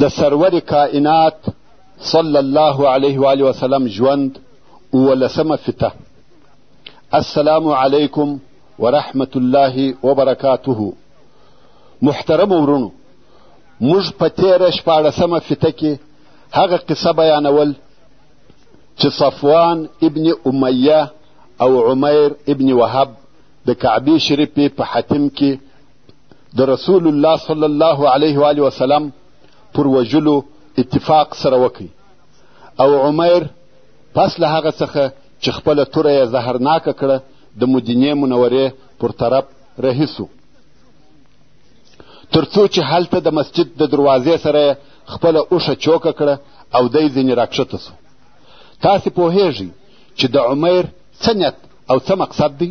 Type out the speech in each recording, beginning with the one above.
د سرور کائنات صلی الله علیه و آله وسلم ژوند اوولسمه فته السلام علیکم ورحمت الله وبرکاته محترم ورونو موږ په تېره شپاړسمه فته کې هغه قصه بیانول چې صفوان ابن امیه او عمیر ابن وهب د کعبې شریفې په حتم کې د رسول الله صلی الله علیه و آله وسلم پر وژلو اتفاق سره وکړي او عمیر پس له هغه څخه چې خپله توره یې زهرناکه کړه د مدینې منورې پر طرف رهي سو تر څو چې هلته د مسجد د دروازې سره خپله اوښه چوکه کړه او دی ځینې راکښته سو تاسې پوهیږئ چې د عمیر څه نیت او څه مقصد دی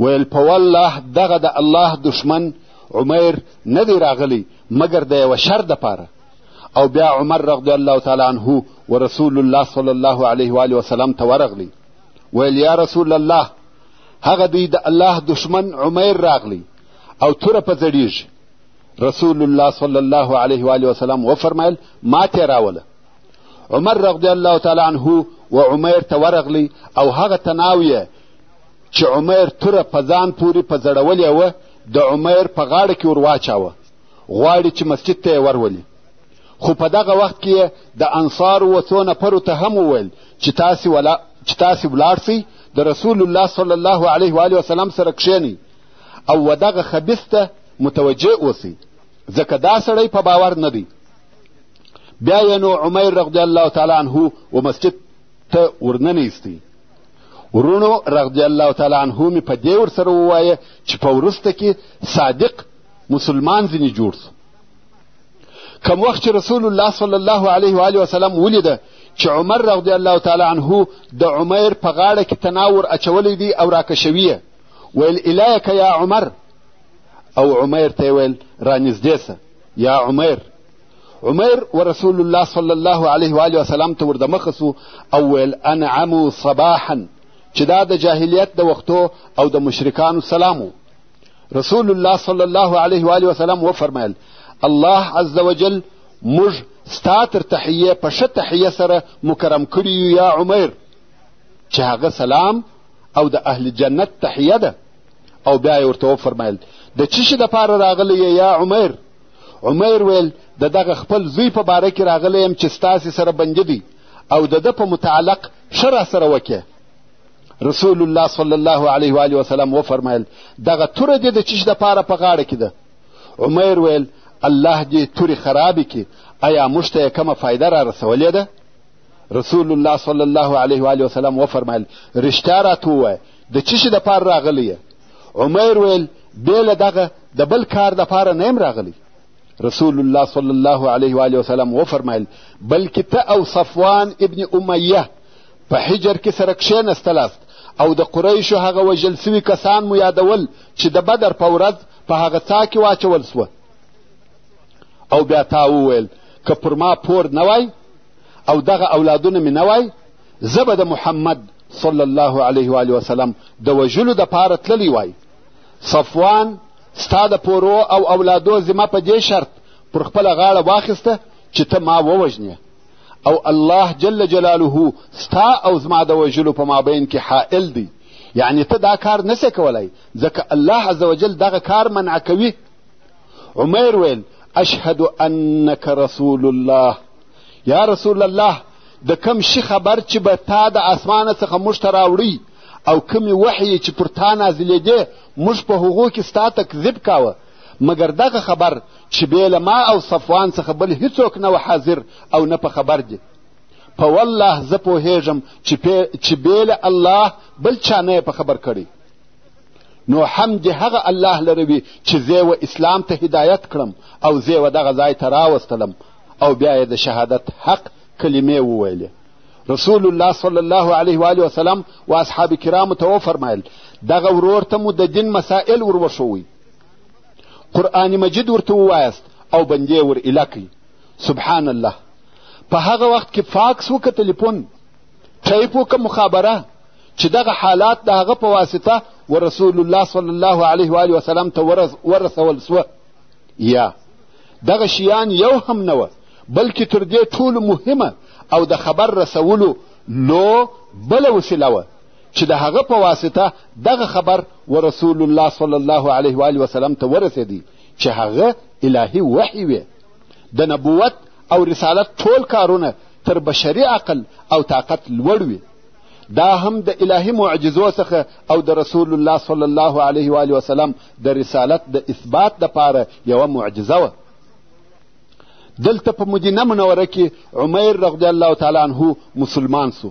ویل په والله دغه د الله دشمن عمیر نه دی راغلی مګر د یوه شر دپاره او بیا عمر رضی الله تعالی عنه و رسول الله صلی الله علیه و آله وسلم ته ورغلی ویل یا رسول الله هغه دوی د الله دشمن عمیر راغلی او توره په زړیږي رسول الله صلی الله علیه و آله وسلم وفرمایل ما تیراوله عمر رضی الله تعالی عنه و عمیر ته ورغلی او هغه تناو یې چې عمیر توره په ځان پورې په زړولې وه د عمیر په غاړه کې ور واچاوه غواړي چې مسجد ته یې ورولي خو په دغه وخت کې یې د انصارو و څو نفرو ته هم وویل چې تاسې ولا چې تاسې ولاړ سئ د رسول الله صلی الله علیه و آله وسلم سره کښېنئ او و دغه خبیث ته متوجه اوسئ ځکه دا سړی په باور نه دی بیا یې نو عمیر رضی الله تعالی عنه و مسجد ته ورننه ایستی ورونو رضی الله تعالی عنه مې په دې ورسره ووایه چې په وروسته کې صادق مسلمان ځینې جوړ سو کم وخت چې رسول الله صلی الله علیه و آله وسلم ولیده چې عمر رضی الله تعالی عنه د عمر په غاړه کې تناور اچولی دی او راکشویه ویل الیک یا عمر او عمر ته یې ویل رانږدې سه یا عمر عمر ورسول الله صلی الله علیه و آله وسلم ته ور دمخه سو او ویل انعمو صباحا چې دا د جاهلیت د وختو او د مشرکانو سلام و رسول الله صلی الله علیه و آله وسلم وفرمایل الله عز وجل موږ ستا تر تحیه په ښه تحیه سره مکرم کړي یو یا عمر چې هغه سلام او د اهل جنت تحیه ده او بیا یې ورته وفرمایل د چی شي دپاره راغلی یا عمر عمیر ویل د دغه خپل زوی په باره کې راغلی یم چې ستاسې سره بندي دی او د ده په متعلق ښه راسره وکړې رسول الله صلی الله علیه و آله وسلم وفرمایل دغه توره دې د چیش دپاره په غاړه کې ده عمیر ویل الله دې تورې خرابې کړي ایا موږ ته یې کومه فایده را رسولې ده رسول الله صلی الله علیه و آله وسلم وفرمایل رښتیا راته ووایه د چیشي دپاره راغلی یې عمیر ویل بې له دغه د بل کار دپاره نه یم راغلی رسول الله صلی الله علیه و وسلم وفرمایل بلکې ته او صفوان ابن امیه په حجر کې سره کښېنستلاست او د قریشو هغه وژل سوي کسان مو یادول چې د بدر په ورځ په هغه څا کې واچول سوه او بیا تا وویل که پر ما پور نه وای او دغه اولادونه مې نه وای زه به د محمد صلی الله علیه و آله وسلم د وژلو دپاره تللی وای صفوان ستا د پورو او اولادو ذمه په دې شرط پر خپله غاړه واخیسته چې ته ما ووژنې او الله جل جلاله ستا او زما د وژلو په مابین کې حائل دی یعنی ته دا کار نسې کولای ځکه الله عز وجل دغه کار منع کوي عمیر ویل اشهد انک رسول الله یا رسول الله د کم شي خبر چې به تا د اسمانه څخه موږ ته راوړی او کومې وحیې چې پر تا نازلېدې موږ په هغو کې ستا تکذیب کاوه مګر دغه خبر چې بې له ما او صفوان څخه بل هیڅوک نه و حاضر او نه په خبر دي په والله زه پوهېږم چې بې له الله بل چا نه په خبر کړی نو حمد هغه الله لروي چې زه و اسلام ته هدایت کړم او زه و دغه ځای ته راوستلم او بیا یې د شهادت حق کلمې وویلې رسول الله صلی الله علیه و آله وسلم و اصحاب کرامو ته وفرمایل دغه ورور ته مو د دین مسائل ور وښوئ قرآن مجید ورته ووایاست او بندې ور ایله کړي سبحان الله په هغه وخت کې فاکس وکړه تلیفون ټایپ وکړه مخابره چې دغه حالات د هغه په واسطه و رسول الله صلی الله علیه و آله وسلم ته ورسول سوه یا دغه شیان یو هم نه وه بلکې تر دې ټولو مهمه او د خبر رسولو لو بله وسیله وه چې د هغه په واسطه دغه خبر و رسول الله صلی الله علیه و آله وسلم ته ورسېدی چې هغه الهي وحی وې د نبوت او رسالت ټول کارونه تر بشري عقل او طاقت لوړ وي دا هم د الهي معجزو څخه او د رسول الله صلی الله علیه و آله وسلم د رسالت د اثبات دپاره یوه معجزه وه دلته په مدینه منوره کې عمیر رضی الله تعالی عنه مسلمان سو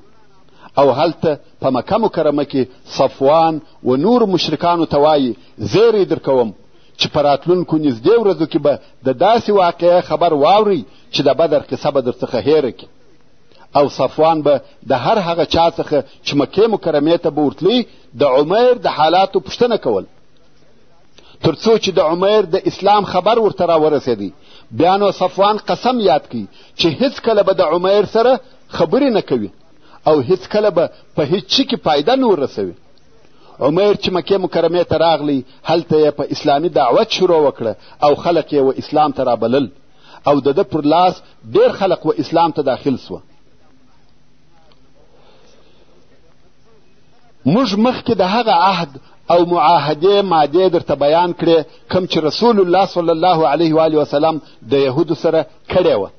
او هلته په مکه مکرمه کې صفوان و نور مشرکانو ته وایي زیری در کوم چې په راتلونکو نږدې ورځو کې به د داسې واقعه خبر واورئ چې د بدر قصه به درڅخه هېره کړي او صفوان به د هر هغه چا څخه چې مکې مکرمې ته به ورتلی د عمیر د حالاتو پوښتنه کول تر څو چې د عمیر د اسلام خبر ورته راورسېدی بیا نو صفوان قسم یاد کی چې هیڅکله به د عمیر سره خبرې نه کوي او هیڅکله به په هیڅ چي کې فایده نه ورسوي عمر چې مکې مکرمې ته راغلی هلته یې په اسلامي دعوت شروع وکړه او خلک یې و اسلام ته رابلل او د ده پر لاس ډېر خلق و اسلام ته داخل سوه موږ مخکې د هغه عهد او معاهدې مادې درته بیان کړې کم چې رسول الله صلی الله علیه و آله وسلم د یهودو سره کړې وه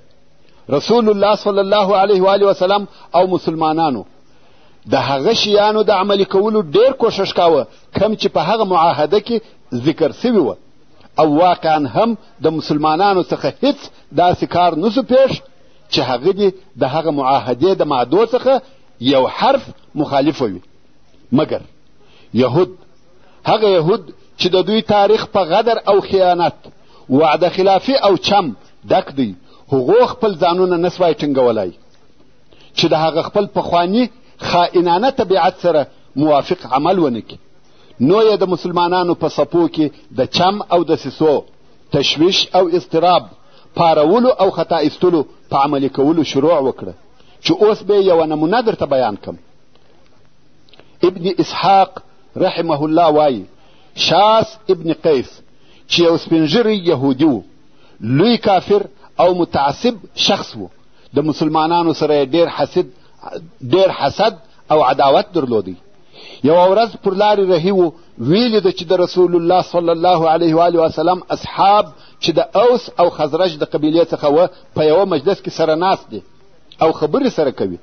رسول الله صلی الله علیه و آله وسلم او مسلمانانو د هغه شیانو د عملي کولو ډېر کوښښ کاوه کم چې په هغه معاهده کې ذکر سوي وه او واقعا هم د مسلمانانو څخه هیڅ داسې کار نسو پیښ چې هغه دې د هغه معاهدې د مادو څخه یو حرف مخالف وي مګر یهود هغه یهود چې د دوی تاریخ په غدر او خیانت وعده خلافي او چم ډک دی هغو خپل ځانونه نه سوای ټینګولای چې د هغه خپل پخواني خائنانه طبیعت سره موافق عمل ونه کړي نو یې د مسلمانانو په سپو کې د چم او دسیسو تشویش او اضطراب پارولو او خطا ایستلو په عملي کولو شروع وکړه چې اوس به یوه نمونه درته بیان کم ابن اسحاق رحمه الله وایي شاس ابن قیس چې یو سپینږیری یهودي و لوی کافر او متعصب شخص و د مسلمانانو سره ډیر حسد ډیر حسد او عداوت درلودی یوه ورځ پر لارې رهي و ویلي ده چې د رسول الله صلی الله علیه و وسلم اصحاب چې د اوس او خزرج د قبیلې څخه و په یوه مجلس کې سره ناست دي او خبرې سره کوي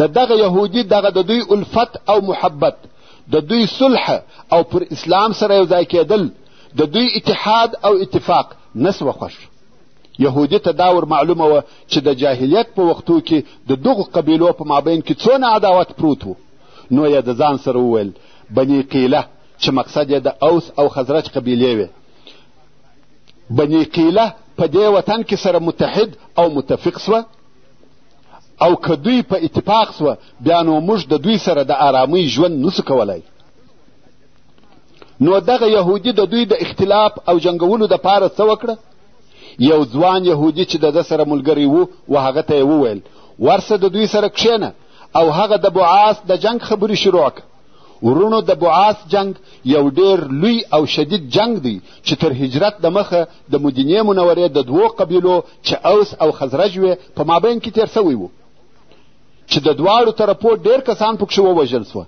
د دغه یهودي دغه د دوی الفت او محبت د دوی صلح او پر اسلام سره یو ځای کېدل د دوی اتحاد او اتفاق نه سوه خوښ یهودي ته دا ور معلومه وه چې د جاهلیت په وختو کې د دغو قبیلو په مابین کې څونه عداوت پروت و نو یې د ځان سره وویل بني قیله چې مقصد یې د اوس او خزرج قبیلې وې بني قیله په دې وطن کې سره متحد او متفق سوه او که دوی په اتفاق سوه بیا نو موږ د دوی سره د آرامۍ ژوند نسو کولای نو دغه یهودي د دوی د اختلاف او جنګولو د پاره څه وکړه یو ځوان یهودي چې د ده سره ملګری و و هغه ته یې وویل ورسه د دوی سره کښېنه او هغه د بعاث د جنګ خبرې شروع کړه ورونو د بعاث جنګ یو ډیر لوی او شدید جنګ دی چې تر هجرت د مخه د مدینې منورې د دوو قبیلو چې اوس او خزرج وې په مابین کې تیر سوی و چې د دواړو طرفو ډیر کسان پکښې ووژل سوه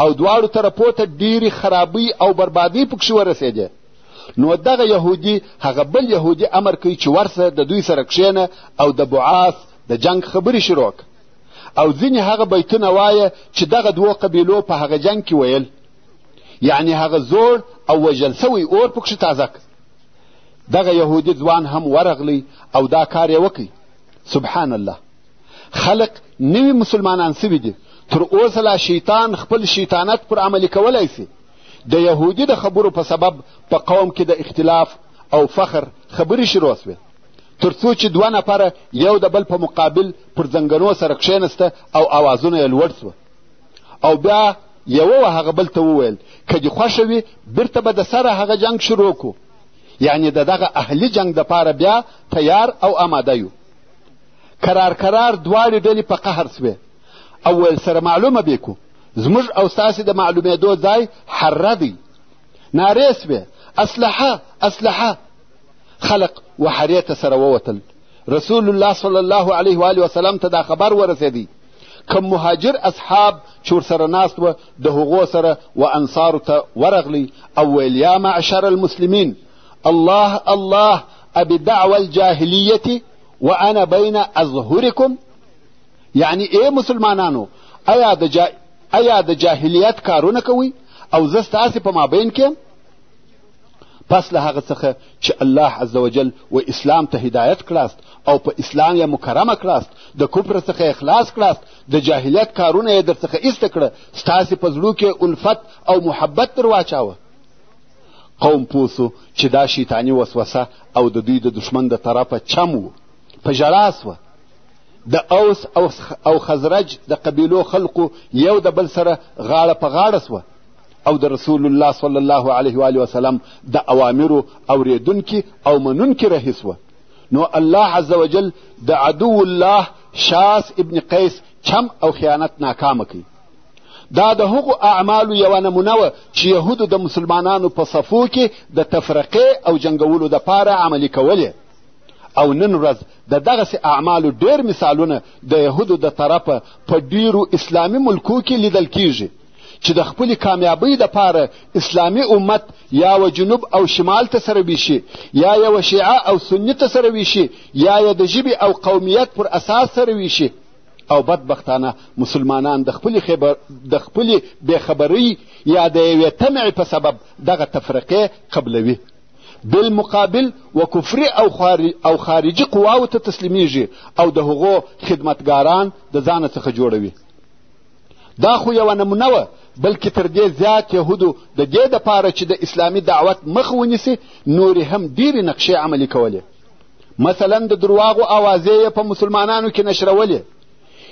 او دواړو طرفو ته ډیرې خرابۍ او بربادۍ پکښې ورسېدې نو دغه یهودي هغه بل یهودي امر کوي چې ورسه د دوی سره کښېنه او د بعاث د جنګ خبرې شروع او ځینې هغه بیتونه وایه چې دغه دوو قبیلو په هغه جنګ کې ویل یعنی هغه زوړ او وژل سوی اور پکښې تازه کړ دغه یهودي ځوان هم ورغلی او دا کار یې وکړي سبحان الله خلق نوي مسلمانان سوي دي تر اوسه لا شیطان خپل شیطانت پر عملي کولی سي د یهودي د خبرو په سبب په قوم کې د اختلاف او فخر خبرې شروع سوې تر څو چې دوه نفره یو د بل په مقابل پر ځنګنو سره کښېنسته او اوازونه یې لوړ سوه او بیا یوه و هغه بل ته وویل که دې خوښه وي بیرته به د سره هغه جنګ شروع کړو یعنې د دغه اهلي جنګ دپاره بیا تیار او آماده یو کرار کرار دواړې ډلې په قهر سوې او ویل سره معلومه بې کو زموږ او ستاسې د معلومېدو ځای حره دی نارې سوې اسلحه اسلحه خلق وحرې ته سره ووتل رسول الله صلی الله علیه و وسلم ته دا خبر ورسېدی کم مهاجر اصحاب چې ورسره ناست وه د هغو سره و انصارو ته ورغلی او ویل یا معشر المسلمین الله الله ابي دعوى الجاهلية وانا بين اظهركم يعني ايه مسلمانانو ایا د ایا د جاهلیت کارونه کوئ او زه ستاسې په مابین کې پس له هغه څخه چې الله عز وجل و اسلام ته هدایت کړاست او په اسلام یې مکرمه کړاست د کفر څخه یې خلاص کړاست د جاهلیت کارونه یې در څخه ایسته کړه ستاسې په زړو کې الفت او محبت در واچاوه قوم پوه سو چې دا شیطاني وسوسه او د دوی د دښمن د طرفه چم و په ژړا سوه د اوس او خزرج د قبیلو خلقو یو د بل سره غاړه په غاړه سوه او د رسول الله صلی الله علیه و وسلم د اوامرو اوریدونکي او منونکي رهي سوه نو الله عز وجل د عدو الله شاس ابن قیس چم او خیانت ناکامه کوي دا د هغو اعمالو یوه نمونه وه چې یهودو د مسلمانانو په صفو کې د تفرقې او جنګولو دپاره عملي کولې او نن ورځ د دغسې اعمالو ډېر مثالونه د یهودو د طرفه په ډېرو اسلامي ملکو کې لیدل کیږي چې د خپلې کامیابۍ دپاره اسلامي امت یا و جنوب او شمال ته سره ویشي یا یې و شیعه او سني ته سره ویشي یا یې د ژبې او قومیت پر اساس سره ویشي او بدبختانه مسلمانان د خپلې خبر د خپلې بېخبرۍ یا د یوې تمعې په سبب دغه تفرقې قبلوي بالمقابل و کفري او, خارج او خارجي قواو ته تسلیمیږي او د هغو خدمتګاران د ځانه څخه جوړوي دا خو یوه نمونه وه بلکې تر دې زیات یهودو د دې دپاره چې د اسلامي دعوت مخ ونیسي نورې هم ډېرې نقشې عملي کولې مثلا د درواغو اوازې یې په مسلمانانو کې نشرولې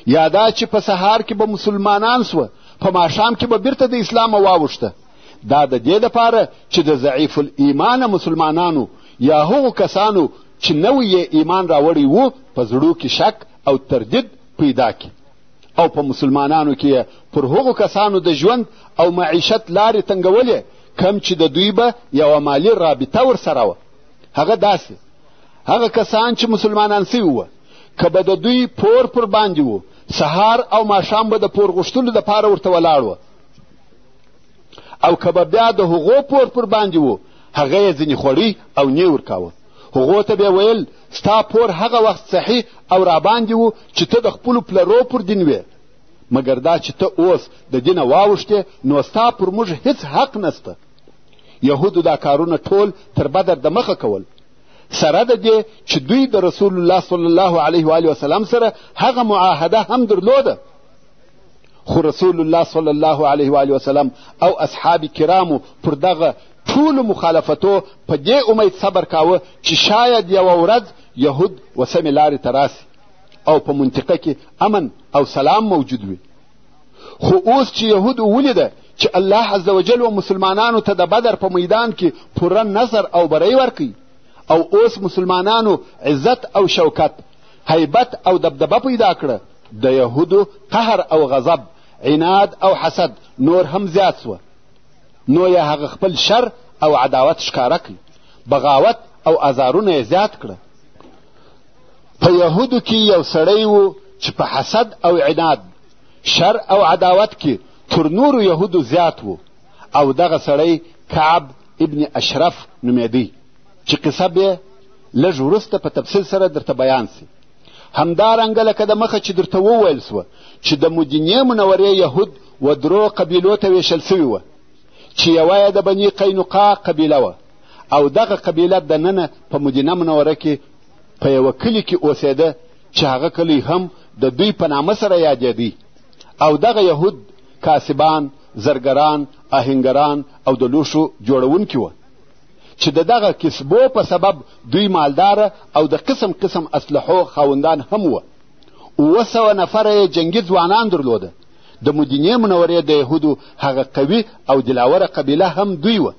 یا دا چې په سهار کې به مسلمانان سوه په ماښام کې به بیرته د اسلامه واوښته دا د دې لپاره چې د ضعیف الایمانه مسلمانانو یا هغو کسانو چې نوی یې ایمان راوړی وو په زړو کې شک او تردید پیدا کړي او په مسلمانانو کې پر هغو کسانو د ژوند او معیشت لارې تنګولې کم چې د دوی به یوه مالي رابطه ورسره وه هغه داسې هغه کسان چې مسلمانان سوي وه که به د دوی پور پر باندې و سهار او ماښام به د پور غوښتلو دپاره ورته ولاړ وه او که به بیا د هغو پور پر باندې و هغه یې ځینې خوړی او نی ورکاوه هغو ته به ویل ستا پور هغه وخت صحیح او راباندې و چې ته د خپلو پلرو پر دین وې مګر دا چې ته اوس د دینه واوښتې نو ستا پر موږ هیڅ حق نسته یهودو دا کارونه ټول تر بدر د مخه کول سره د دې چې دوی د رسول الله صلی الله علیه و وسلم سره هغه معاهده هم درلوده خو رسول الله صلی الله علیه و وسلم او اصحاب کرامو پر دغه ټولو مخالفتو په دې امید صبر کاوه چې شاید یوه ورځ یهود و سمې لارې ته راسي او په منطقه کې امن او سلام موجود وي خو اوس چې یهودو ولیده چې الله عز وجل و مسلمانانو ته د بدر په میدان کې پوره نظر او بری ورکوي او اوس مسلمانانو عزت او شوکت هیبت او دبدبه پیدا کړه د یهودو قهر او غضب عناد او حسد نور هم زیات سوه نو یې هغه خپل شر او عداوت ښکاره کړ بغاوت او ازارونه یې زیات کړه په یهودو کې یو سړی و چې په حسد او عناد شر او عداوت کې تر نورو یهودو زیات و او دغه سړی کعب ابن اشرف نومېدی چې قصه به لږ وروسته په تفصیل سره درته بیان سي همدارنګه لکه د مخه چې درته وویل سوه چې د مدینې منورې یهود و درو قبیلو ته ویشل سوي وه چې یوه یې د بني قینقا قبیله وه او دغه قبیله دننه په مدینه منوره کې په یوه کلي کې اوسېده چې هغه کلی هم د دوی په نامه سره یادېدی او دغه یهود کاسبان زرګران اهنګران او د لوښو جوړونکي وه چې د دغه کسبو په سبب دوی مالدار او د قسم قسم اسلحو خاوندان هم وه اووه سوه نفره یې جنګي ځوانان درلوده د مدینې منورې د یهودو هغه قوي او دلاوره قبیله هم دوی وه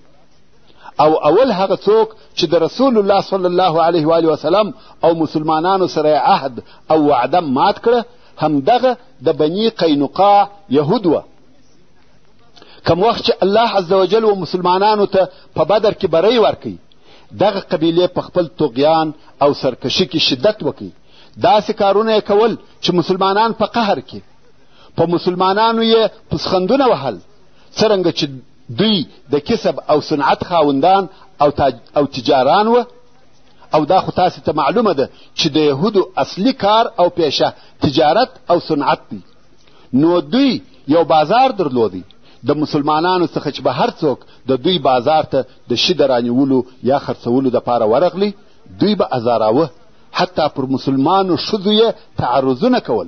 او اول هغه څوک چې د رسول الله صلی الله علیه و وسلم او مسلمانانو سره عهد او وعده مات کړه همدغه د بني قینقاع یهود وه کم وخت چې الله عز وجل و مسلمانانو ته په بدر کې بری ورکوي دغه قبیلې په خپل طغیان او سرکشي کې شدت وکړي داسې کارونه یې کول چې مسلمانان په قهر کې په مسلمانانو یې پسخندونه وهل څرنګه چې دوی د کسب او صنعت خاوندان او, تاج او تجاران و او دا خو تاسې ته معلومه ده چې د یهودو اصلي کار او پیشه تجارت او صنعت دی نو دوی یو بازار درلودی د مسلمانانو څخه چې به هر څوک د دوی بازار ته د شي د رانیولو یا خرڅولو دپاره ورغلی دوی به ازاراوه حتی پر مسلمانو ښځو یې تعرضونه کول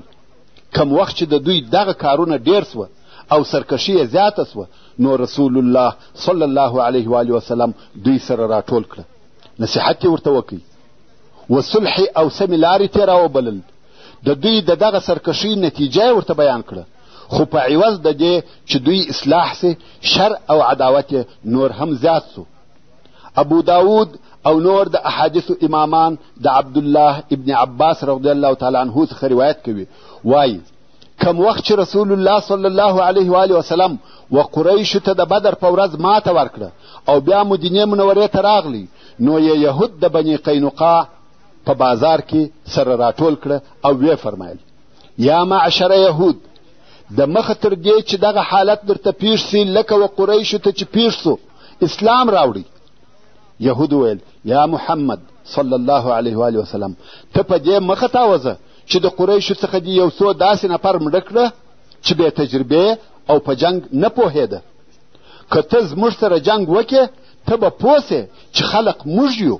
کم وخت چې د دوی دغه کارونه ډېر سوه او سرکشي یې زیاته سوه نو رسول الله صلی الله علیه و وسلم دوی سره راټول کړه نصیحت یې ورته وکړي و صلح او سمې لارې ته یې راوبلل د دوی د دغه سرکشۍ نتیجه یې ورته بیان کړه خو په عوض د دې چې دوی اصلاح سي شر او عداوت یې نور هم زیات سو ابو داود او نور د احادیثو امامان د عبدالله ابن عباس رضی الله تعالی عنه څخه روایت کوي وایي کم وخت چې رسول الله صلی الله علیه و آله وسلم و قریشو ته د بدر په ورځ ماته ورکړه او بیا مدینې منورې ته راغلی نو یې یهود د بني قینقاع په بازار کې سره راټول کړه او ویې فرمایل یا معشر یهود د مخه تر دې چې دغه حالت درته پیښ سي لکه و قریشو ته چې پیښ سو اسلام راوړي یهود ویل یا محمد صلی الله علیه و وسلم ته په دې مخه تاوځه چې د قریشو څخه دې یو څو داسې نفر مړه کړه چې بې تجربې او په جنګ نه پوهېده که ته زموږ سره جنګ وکې ته به پوه چې خلق موږ یو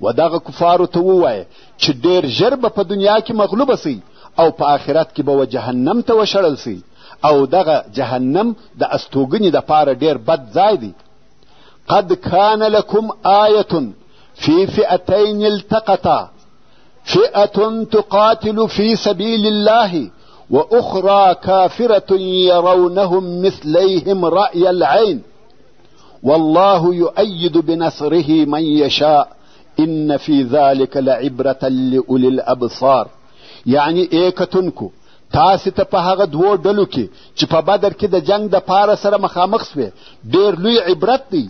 و دغه کفارو ته ووایه چې ډېر ژر به په دنیا کې مغلوبه سئ او په آخرت کې به و جهنم ته وشړل سئ او دغه جهنم د استوګنې دپاره ډېر بد ځای دی قد کان لکم آیة فی فئتین التقطا فئة تقاتل فی سبیل الله وأخرى كافرة يرونهم مثليهم رأي العين والله يؤيد بنصره من يشاء ان في ذلك لعبرة لأولي الابصار یعنی اے کتونکو تاسې ته په هغه دوو ډلو کې چې په بدر کې د جنگ د پاره سره مخامخ سوې ډېر لوی عبرت دی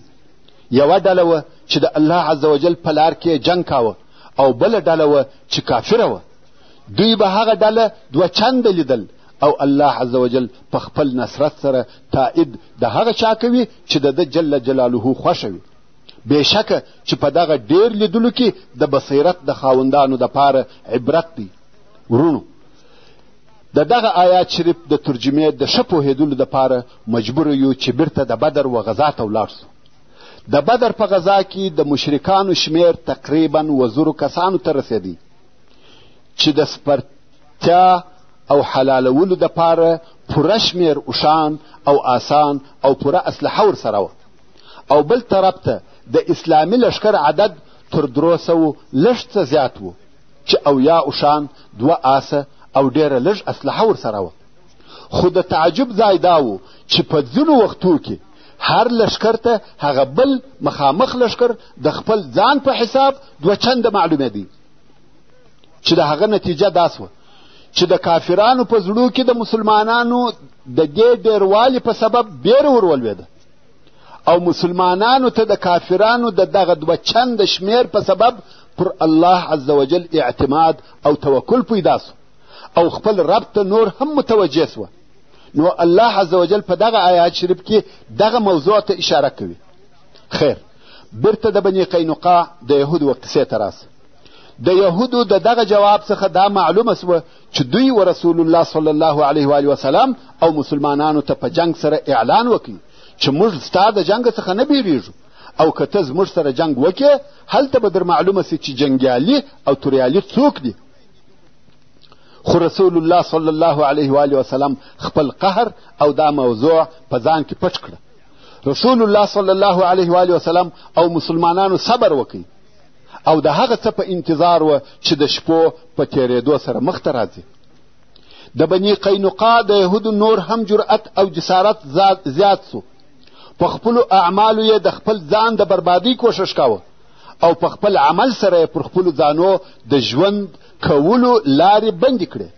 یوه ډله وه چې د الله عز وجل په لار کې جنگ کاوه او بله ډله وه چې کافره وه دوی به هغه ډله دوه چنده لیدل او الله عز وجل په خپل نصرت سره تائید د هغه چا کوي چې د ده جل جلاله خوښه وي بېشکه چې په دغه ډېر لیدلو کې د بصیرت د خاوندانو دپاره عبرت دی ورونو د دغه آیات شریف د ترجمې د ښه پوهېدلو دپاره مجبور یو چې بیرته د بدر و غذا ته ولاړ سو د بدر په غذا کې د مشرکانو شمېر تقریبا وزرو کسانو ته رسېدی چې د سپرتیا او حلالولو دپاره پوره شمېر اوښان او آسان او پوره اسلحه ورسره وه او بل طرف ته د اسلامي لښکر عدد تر درو سوو لږ څه زیات و چې اویا اوښان دوه آسه او ډېره لږ اسلحه ورسره وه خو د تعجب ځای دا و چې په ځینو وختو کې هر لشکر ته هغه بل مخامخ لشکر د خپل ځان په حساب دوه چنده معلومېدی چې د هغه نتیجه دا سوه چې د کافرانو په زړو کې د مسلمانانو د دې ډېروالي په سبب بیره ورولوېده او مسلمانانو ته د کافرانو د دغه دوه چند شمیر په سبب پر الله عز وجل اعتماد او توکل پیدا سو او خپل رب ته نور هم متوجه سوه نو الله عز وجل په دغه آیات شریف کې دغه موضوع ته اشاره کوي خیر بیرته د بني قینقاع د یهودو قصې ته راسه د یهودو د دغه جواب څخه دا معلومه سوه چې دوی و رسول الله صلی الله علیه و وسلم او مسلمانانو ته په جنگ سره اعلان وکړي چې موږ ستا د جنګ څخه نه بیریږو او که ته زموږ سره جنګ وکړې هلته به در معلومه سي چې جنګیالي او توریالي څوک دي خو رسول الله صلی الله علیه و وسلم خپل قهر او دا موضوع په ځان کې پټ کړه رسول الله صلی الله علیه و وسلم او مسلمانانو صبر وکړي او د هغه څه په انتظار و چې د شپو په تېرېدو سره مخته راځي د بني قینقا د یهودو نور هم جرأت او جسارت زیات سو په خپلو اعمالو یې د خپل ځان د بربادۍ کوښښ کاوه او په خپل عمل سره یې پر خپلو ځانو د ژوند کولو لارې بندې کړې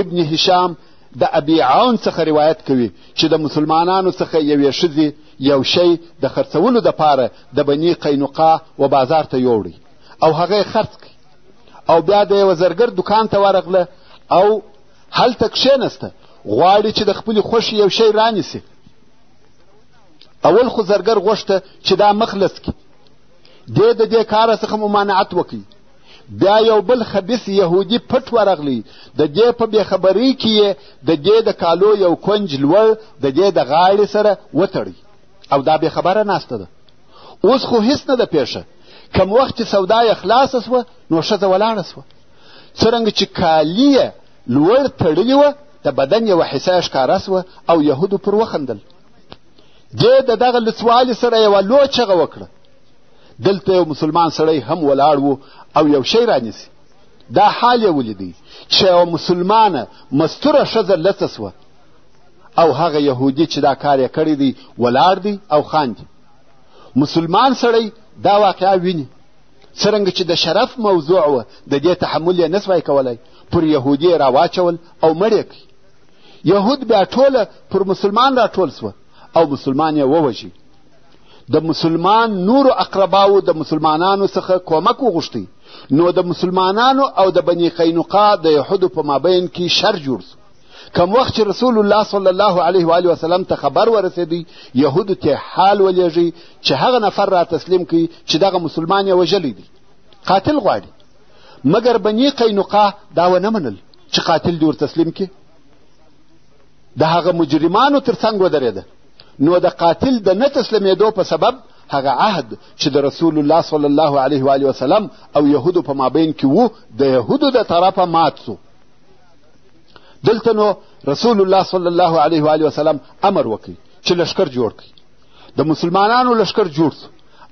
ابن هشام د ابي عون څخه روایت کوي چې د مسلمانانو څخه یوې ښځې یو شی د خرڅولو دپاره د بني قینقا و بازار ته یوړی او هغه یې خرڅ کړي او بیا د یوه زرګر دکان ته ورغله او هلته کښېنسته غواړي چې د خپلې خوښې یو شی رانیسي اول خو زرګر غوښته چې دا مخلص کړي دې د دې کاره څخه ممانعت وکړي بیا یو بل خبیث یهودي پټ ورغلی د دې په بېخبرۍ کې یې د دې د کالو یو کنج لوړ د دې د غاړې سره وتړی او دا بېخبره ناسته ده اوس خو هیڅ نه ده پېښه کم وخت چې سودا یې خلاصه سوه نو ښځه ولاړه سوه څرنګه چې کالي یې لوړ تړلي وه د بدن یوه حصه یې ښکاره سوه او یهودو پر وخندل دې د دغه لوڅوالي سره یوه لویه چغه وکړه دلته یو مسلمان سړی هم ولاړ و او یو شی رانیسي دا حال یې ولیدی چې یوه مسلمانه مستوره ښځه لڅه سوه او هغه یهودي چې دا کار یې کړی دی ولاړ دی او خاندي مسلمان سړی دا واقعا ویني څرنګه چې د شرف موضوع وه د دې تحمل یې نسوای کولی پر یهودي یې راواچول او مړ یې کړي یهود بیا ټوله پر مسلمان راټول سوه او مسلمان یې ووژي د مسلمان نورو اقرباو د مسلمانانو څخه کمک وغوښتی نو د مسلمانانو او د بني قینقا د یهودو په مابین کې شر جوړ سو کم وخت چې رسول الله صلی الله علیه و آله وسلم ته خبر ورسېدی یهودو ته حال ولیږي چې هغه نفر را تسلیم کړي چې دغه مسلمان یې وژلی دی قاتل غواړي مګر بني قینقا دا ونه منل چې قاتل دې ور تسلیم کړي د هغه مجرمانو تر څنګ ودرېده نو د قاتل د نه تسلیمېدو په سبب هغه عهد چې د رسول الله صلی الله علیه و وسلم او یهودو په مابین کې وو د یهودو د طرفه مات سو دلته نو رسول الله صلی الله علیه و وسلم امر وکړي چې لشکر جوړ کړي د مسلمانانو لشکر جوړ سو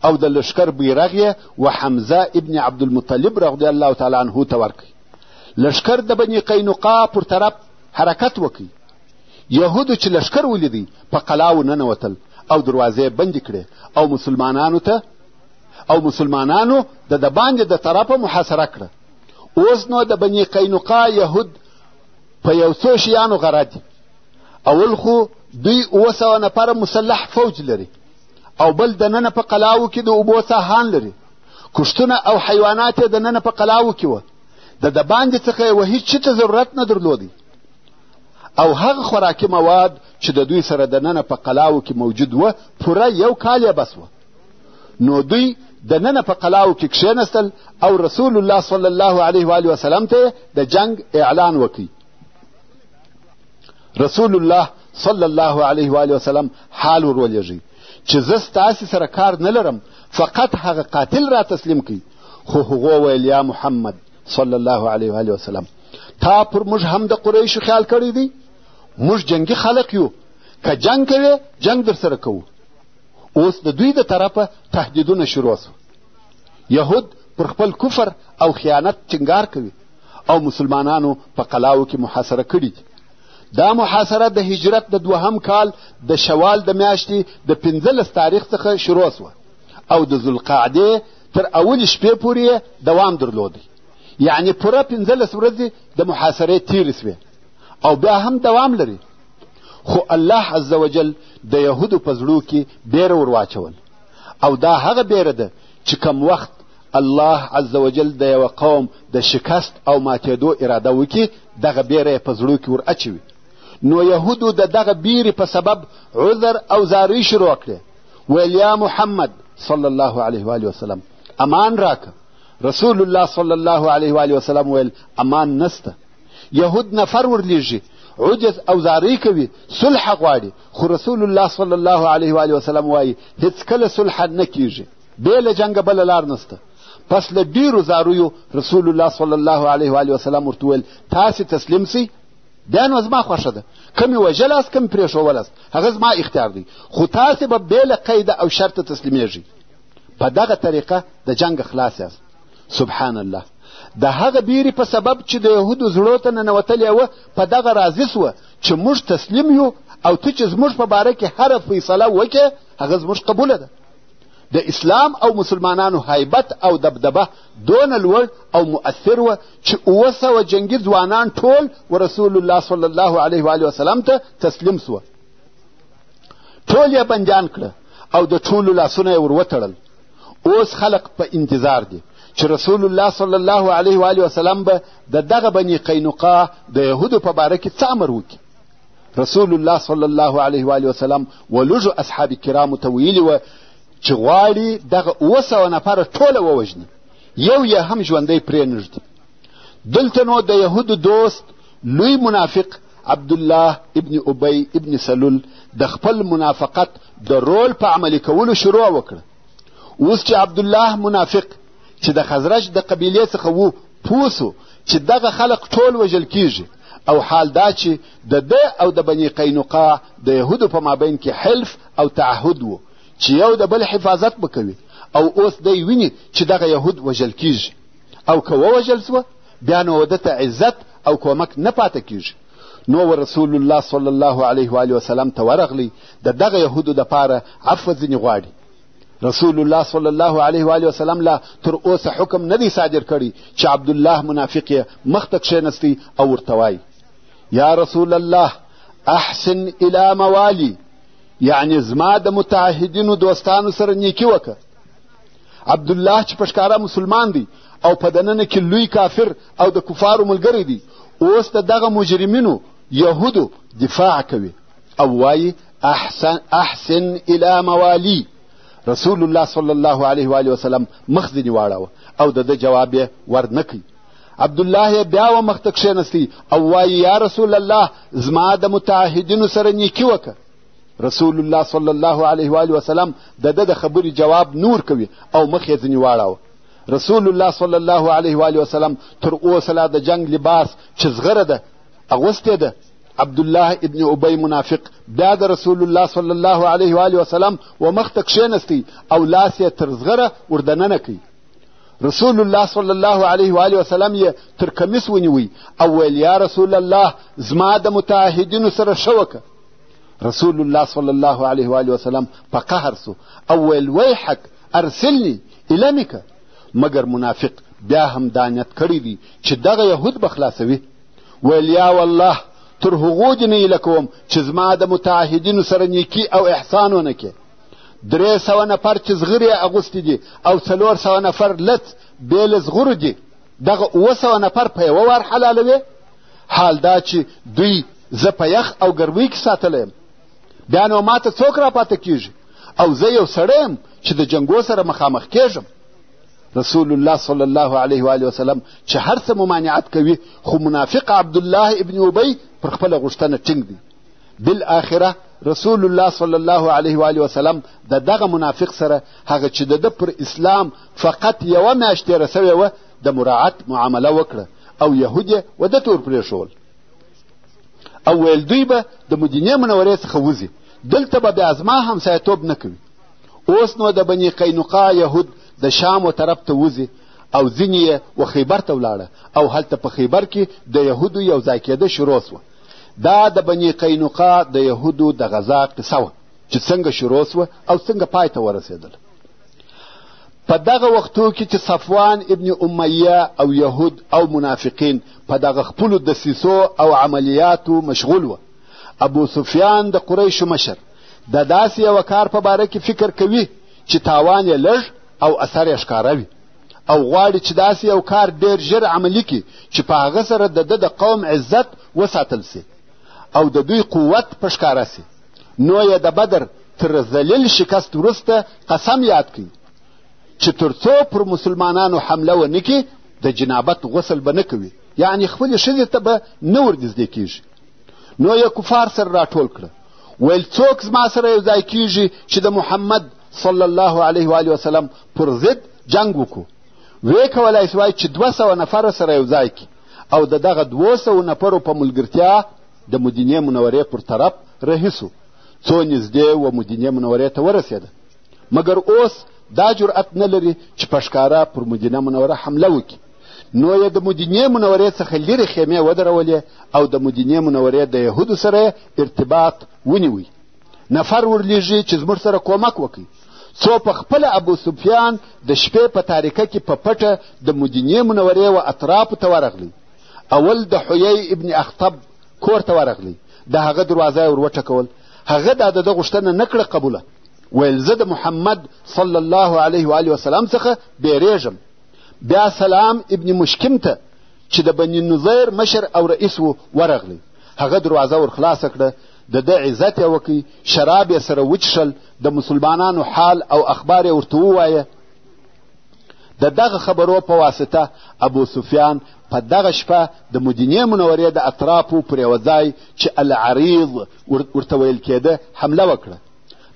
او د لشکر بیرغ یې و حمزه ابن عبدالمطلب رضی الله تعالی عنه ته ورکړي لشکر د بني قینقا پر طرف حرکت وکړي یهودو چې لښکر ولیدی په قلاو ننوتل او دروازې بندې کړې او مسلمانانو ته او مسلمانانو د د باندې د طرفه محاصره کړه اوس نو د بني قینقا یهود په یو څو شیانو غره دي اول خو دوی اوه سوه نفره مسلح فوج لري او بل دننه په قلاو کې د اوبو ساحان لري کښتونه او حیوانات یې دننه په قلاو کې وه د د باندې څخه یې وهیڅ چي ته ضرورت نه درلودی او هغه خوراکي مواد چې د دوی سره دننه په قلاو کې موجود وه پوره یو کال یې بس وه نو دوی دننه په قلاو کې کښېنستل او رسول الله صلی الله علیه و آله وسلم ته د جنګ اعلان وکړي رسول الله صلی الله علیه و آله وسلم حال ورولېږي چې زه ستاسې سره کار نه لرم فقط هغه قاتل را تسلیم کړي خو هغو ویل یا محمد صلی الله علیه و آله وسلم تا پر موږ هم د قریشو خیال کړی دی موږ جنګي خلق یو که جنګ کوې جنګ در سره کوو اوس د دوی د طرفه تهدیدونه شروع سو یهود پر خپل کفر او خیانت ټینګار کوي او مسلمانانو په قلاو کې محاصره کړي دي دا محاصره د هجرت د دوهم کال د شوال د میاشتې د پنځلس تاریخ څخه شروع سوه او د ذوالقعدې تر اولې شپې پورې یې دوام درلود یعنې پوره پنځلس ورځې د محاصرې تېرې سوې او بیا هم دوام لري خو الله عز وجل د یهودو په زړو کې بیره ور واچول او دا هغه بیره ده چې کم وخت الله عز وجل د یوه قوم د شکست او ماتېدو اراده وکړي دغه بیره یې په زړو کې ور اچوي نو یهودو د دغه بیرې په سبب عذر او زارۍ شروع کړې ویل یا محمد صلی الله علیه وآله وسلم امان راکه رسول الله صلی الله علیه وآله وسلم ویل امان نسته یهود نفر ورلیږي عجز او زاری کوي صلح غواړي خو رسول الله صلی الله علیه وآله وسلم وایي هیڅکله صلح نه کیږي بې له جنګه بله لار نسته پس له ډیرو زاریو رسول الله صلی الله علیه وآله وسلم ورته وویل تاسې تسلیم سئ بیا نو زما خوښه ده که مې وژلاست که مې پرېښوولاست هغه زما اختیار دی خو تاسې به بې له قیده او شرطه تسلیمېږئ په دغه طریقه د جنګ خلاص یاست سبحان الله د هغه بیرې په سبب چې د یهودو زړو ته ننوتلې وه په دغه راضي سوه چې موږ تسلیم یو او ته چې زموږ په باره کې هره فیصله وکې هغه زموږ قبوله ده د اسلام او مسلمانانو هیبت او دبدبه دونه لوړ او مؤثر وه چې اووه سوه جنګي ځوانان ټول و رسول الله صلی الله علیه و آله وسلم ته تسلیم سوه ټول یې بندیان کړه او د ټولو لاسونه یې وروتړل اوس خلق په انتظار دي چې رسول الله صلی الله علیه و آله وسلم به د دغه بني قینقا د یهودو په باره کې څه امر وکړي رسول الله صلی الله علیه و آله وسلم ولږو اصحاب کرامو ته ویلي وه چې غواړي دغه اووه سوه نفره ټوله ووژني یو یې هم ژوندی پرې نږدي دلته نو د یهودو دوست لوی منافق عبدالله ابن ابی ابن سلول د خپل منافقت د رول په عملي کولو شروع وکړه اوس چې عبدالله منافق چې د خزرج د قبیلې څخه وو پوه سو چې دغه خلق ټول وژل کیږي او حال دا چې د ده او د بني قینقاع د یهودو په مابین کې حلف او تعهد و چې یو د بل حفاظت به کوي او اوس دی ویني چې دغه یهود وژل کیږي او که ووژل سوه بیا نو ده ته عزت او کمک نه پاته کیږي نو رسول الله صلی الله علیه و وسلم ته ورغلی د دغه یهودو دپاره عفو ځینې غواړي رسول الله صلی الله علیه و وسلم لا تر اوسه حکم نه دی صادر کړی چې عبدالله منافق یې مخته کښېنستی او ورته وایي یا رسول الله احسن الی موالی یعنې زما د متعهدینو دوستانو سره نیکي وکړه عبدالله چې په ښکاره مسلمان دی او په دننه کې لوی کافر او د کفارو ملګری دی اوس د دغه مجرمینو یهودو دفاع کوي او وایي احسن, احسن الى موالی رسول الله صلی الله علیه و وسلم مخ ځینې واړاوه او د ده جواب یې ورنکړي عبدالله یې بیا ومخته کښېنستی او وایي یا رسول الله زما د متعهدینو سره نیکي وکړه رسول الله صلی الله علیه و وسلم د ده د خبرې جواب نور کوي او مخ یې ځنې واړاوه رسول الله صلی الله علیه و وسلم تر اوسه لا د جنګ لباس چې زغره ده اغوستې ده عبدالله ابن ابی منافق بیا د رسول الله صلی الله علیه و وسلم و مخته کښېنستی او لاس یې تر زغره وردننه کوي رسول الله صلی الله علیه و آله وسلم یې تر کمیس ونیوی او ویل یا رسول الله زما د متعهدینو سره ښه وکړه رسول الله صلی الله علیه و آله وسلم په قهر سو او ویل ویحک ارسلنی المیک مګر منافق بیا هم دا نیت کړی دی چې دغه یهود به خلاصوي ویل یا والله تر هغو دې نه هیله کوم چې زما د متعهدینو سره نیکي او احسان ونه کې درې سوه نفر چې زغرې یې اغوستي دي او څلور سوه نفر لڅ بې له زغرو دي دغه اووه سوه نفر په یوه وار حلالوې حال دا چې دوی زه په یخ او ګرمۍ کې ساتلی یم بیا نو ما ته څوک راپاته کیږي او زه یو سړی یم چې د جنګو سره مخامخ کیږم رسول الله صلی الله علیه و وسلم چې هر څه ممانعت کوي خو منافق عبدالله ابن ابی پر خپله غوښتنه ټینګ دی بالاخره رسول الله صلی الله علیه و آله وسلم د دغه منافق سره هغه چې د ده پر اسلام فقط یوه میاشت تېره سوې وه د مراعات معامله وکړه او یهود یې و ده تور پرېښول او ویل دوی به د مدینې منورې څخه وځي دلته به بیا زما همسایتوب نه کوي اوس نو د بني قینقا یهود د شام و طرف ته وځي او ځینې یې و خیبر ته ولاړه او هلته په خیبر کې د یهودو یو ځای کېده شروع سوه دا د بني قینقا د یهودو د غزا قصه وه چې څنګه شروع سوه او څنګه پای ته ورسېدله په دغه وختو کې چې صفوان ابن امیه او یهود او منافقین په دغه خپلو دسیسو او عملیاتو مشغول وه ابو سفیان د قریشو مشر د داسې یوه کار په باره کې فکر کوي چې تاوان یې لږ او اثر یې ښکاره وي او غواړي چې داسې یو کار ډېر ژر عملي کړي چې په هغه سره د ده د قوم عزت وساتل سي او د دوی قوت په ښکاره سي نو یې د بدر تر ذلیل شکست وروسته قسم یاد کړي چې تر څو پر مسلمانانو حمله ونه کړي د جنابت غسل به نه کوي یعنې خپلې ښځې ته به نه ورنږدې کیږي نو یې کفار سره راټول کړه ویل څوک زما سره یو ځای کیږي چې د محمد صلی الله علیه و وسلم پر ضد جنګ وکړو ویې کولای سوای چې دوه سوه نفره سره یو ځای کړي او د دغه دوو سوو نفرو په ملګرتیا د مدینې منورې پر طرف رهي سو څو نږدې و مدینې منورې ته ورسېده مګر اوس دا جرأت نه لري چې په ښکاره پر مدینه منوره حمله وکړي نو یې د مدینې منورې څخه لیرې خیمې ودرولې او د مدینې منورې د یهودو سره ارتباط ونیوی نفر ورلیږي چې زموږ سره کومک وکړي څو په خپل ابو سفیان د شپې په تاریکه کې په پټه د مدینې منورې و اطرافو ته ورغلی اول د حیی ابن اخطب کور ته ورغلی د هغه دروازه یې وروټکول هغه دا د ده غوښتنه نه کړه قبوله ویل زه د محمد صلی الله علیه و آله وسلم څخه بیریږم بیا سلام ابن مشکم ته چې د بني نظیر مشر او رئیس و ورغلی هغه دروازه ورخلاصه کړه د ده عزت یې وکړي شراب یې سره وچښل د مسلمانانو حال او اخبار یې ورته ووایه د دغه خبرو په واسطه ابو سفیان په دغه شپه د مدینې منورې د اطرافو پر یوه ځای چې العریض ورته ویل کېده حمله وکړه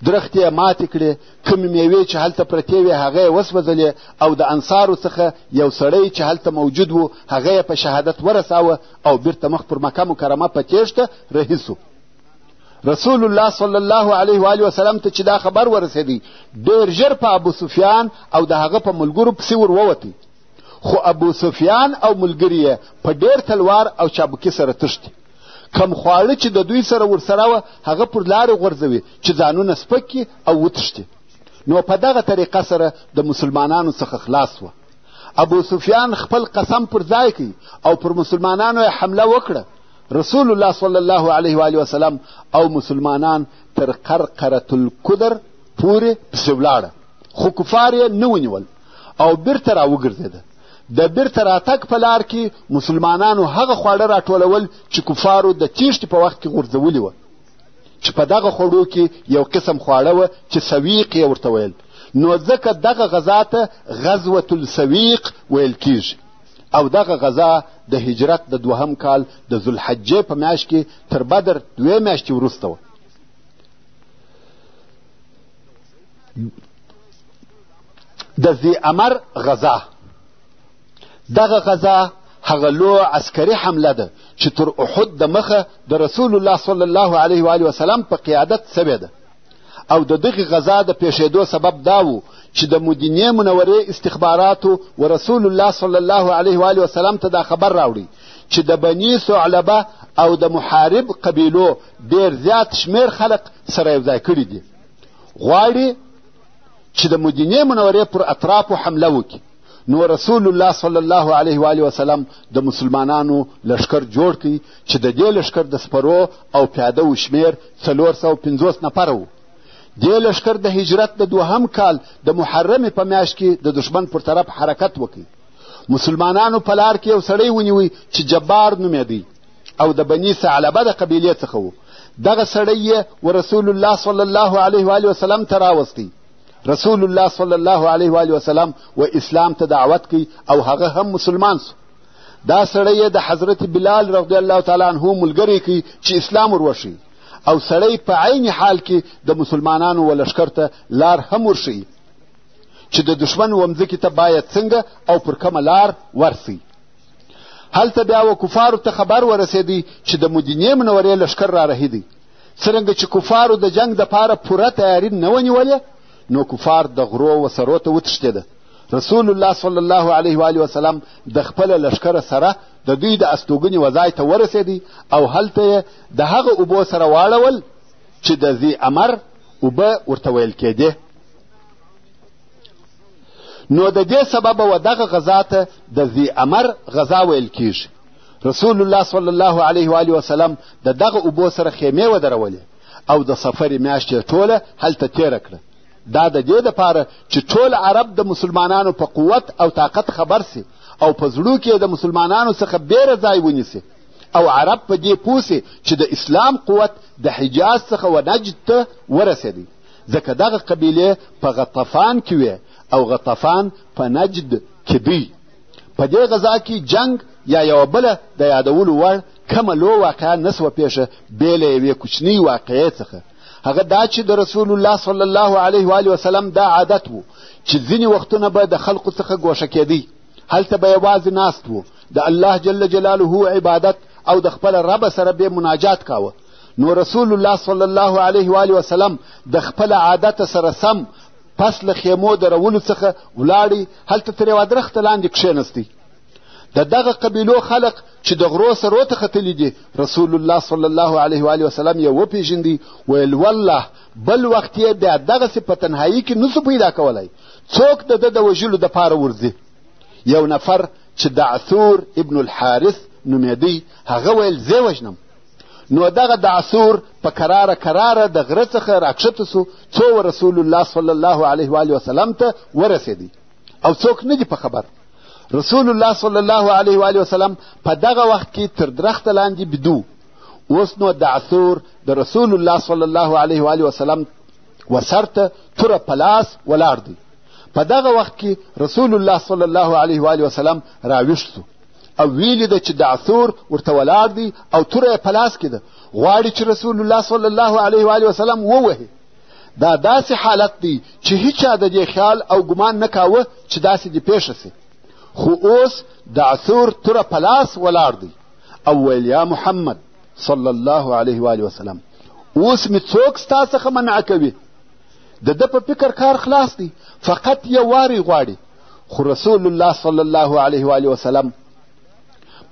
درختې یې ماتې کړې کومې میوې چې هلته پرتې وې هغه یې وسوځلې او د انصارو څخه یو سړی چې هلته موجود و هغه یې په شهادت ورساوه او بیرته مخ پر مکه مکرمه په تیښته رهي سو رسول الله صلی الله علیه و آله وسلم ته چې دا خبر ورسېدی ډېر ژر په ابو سفیان او د هغه په ملګرو پسې ور ووتی خو ابو سفیان او ملګري یې په ډېر تلوار او چابکي سره تښتي کم خواړه چې د دوی سره ورسره وه هغه پر لارې غورځوي چې ځانونه سپک کړي او وتښتي نو په دغه طریقه سره د مسلمانانو څخه خلاص وه ابو سفیان خپل قسم پر ځای کوي او پر مسلمانانو یې حمله وکړه رسول الله صلی الله علیه و وسلم او مسلمانان تر قرقره الکدر پورې پسې ولاړه خو کفار یې نه ونیول او بیرته راوګرځېده د بیرته راتګ په لار کې مسلمانانو هغه خواړه راټولول چې کفارو د تیښتې په وخت کې غورځولي وه چې په دغه خوړو کې یو قسم خواړه وه چې سویق یې ورته ویل نو ځکه دغه غذا ته غزوة السویق ویل کیږي او دغه غذا د هجرت د دوهم کال د ذوالحجې په میاشت کې تر بدر دوې میاشتې وروسته وه د ذي امر غزا دغه غزا هغه لو عسکري حمله ده چې تر احد د مخه د رسول الله صلی الله علیه و وسلم په قیادت سوې ده او د دغې غزا د پیښېدو سبب دا و چې د مدینې منورې استخباراتو و رسول الله صلی الله علیه و وسلم ته دا خبر راوړي چې د بني ثعلبه او د محارب قبیلو ډېر زیات شمېر خلق سره یوځای کړي دي غواړي چې د مدینې منورې پر اطرافو حمله وکړي نو رسول الله صلی الله علیه و علیه وسلم د مسلمانانو لشکر جوړ کړي چې د دې لشکر د سپرو او پیاده و شمېر څلور سوه پنځوس نفره و دې لشکر د هجرت د دوهم کال د محرمې په میاشت کې د دښمن پر طرف حرکت وکړي مسلمانانو په لار کې یو سړی ونیوی چې جبار نومېدی او د بني ثعلبه د قبیلې څخه و دغه سړی یې و رسول الله صلی الله علیه و وسلم ته راوستی رسول الله صلی الله علیه و وسلم و اسلام ته دعوت کوي او هغه هم مسلمان سو دا سړی یې د حضرت بلال رضی الله تعالی عنه ملګری کوي چې اسلام وروښي او سړی په عین حال کې د مسلمانانو و لښکر ته لار هم ورښیي چې د دښمن ومځکې ته باید څنګه او پر کومه لار ورسي هلته بیا و کفارو ته خبر ورسېدی چې د مدینې منورې لښکر را رهي دی څرنګه چې کفارو د جنګ دپاره پوره تیاري نه وه نیولې نو کفار د غرو و سرو ته وتښتېده رسول الله صلی الله علیه و وسلم د خپل لښکر سره د دوی د استوګنې وځای ته ورسېدی او هلته یې د هغه اوبو سره واړول چې د ذي امر اوبه ورته ویل کېدې نو د دې سببه و دغه غذا ته د ذي امر غذا ویل کیږي رسول الله صلی الله علیه و آله وسلم د دغه اوبو سره خیمې ودرولې او د سفر میاشت یې ټوله هلته تېره کړه دا د دې دپاره چې ټول عرب د مسلمانانو په قوت او طاقت خبر سي او په زړو کې د مسلمانانو څخه بیره ځای ونیسي او عرب په دې پوه چې د اسلام قوت د حجاز څخه و نجد ته ورسېدی ځکه دغه قبیلې په غطفان کې وې او غطفان په نجد کې دی په دې غذا کې جنګ یا یوه بله د یادولو وړ کمه لو واقعه نه سوه پېښه بې له یوې کوچنۍ واقعې څخه هغه دا چې د رسول الله صلی الله علیه و علیه وسلم دا عادت و چې ځینې وختونه به د خلقو څخه ګوښه کېدی هلته به یوازې ناست و د الله جل جلاله عبادت او د خپل رب سره به مناجات کاوه نو رسول الله صلی الله علیه و آله وسلم د خپل عادت سره سم پس له خیمو د رولو څخه ولاړی هلته تر یوه درخته لاندې کښېنستی د دغه قبیلو خلق چې د غرو سرو ته ختلي دي رسول الله صلی الله علیه و آله وسلم یې وپېژندی ویل والله بل وخت یې بیا دغسې په تنهایی کې نسو پیدا کولی څوک د ده د وژلو دپاره ورځي یو نفر چې دعثور ابن الحارث نومېدی هغه ویل زه وژنم نو دغه دعثور په کراره کراره د غره څخه راکښته سو څو رسول الله صلی الله علیه وآله وسلم ته ورسېدی او څوک نه دي په خبر رسول الله صلی الله علیه وآله وسلم په دغه وخت کې تر درخته لاندې بدو اوس نو دعثور د رسول الله صلی الله علیه وآله وسلم و سر ته توره په لاس ولاړ دی په دغه وخت کې رسول الله صلی الله علیه وآله وسلم راویښ سو او ویلي ده چې دعثور ورته ولاړ دی او توره یې په لاس کې ده غواړي چې رسول الله صلی الله علیه و آله وسلم ووهي دا داسې حالت دی چې هیچا د دې خیال او ګمان نه کاوه چې داسې دې پېښه سي خو اوس دعثور توره په لاس ولاړ دی او ویل یا محمد صلی الله علیه و آله وسلم اوس مې څوک ستا څخه منع کوي د ده په فکر کار خلاص دی فقط یو واری غواړي خو رسول الله صلی الله علیه و وسلم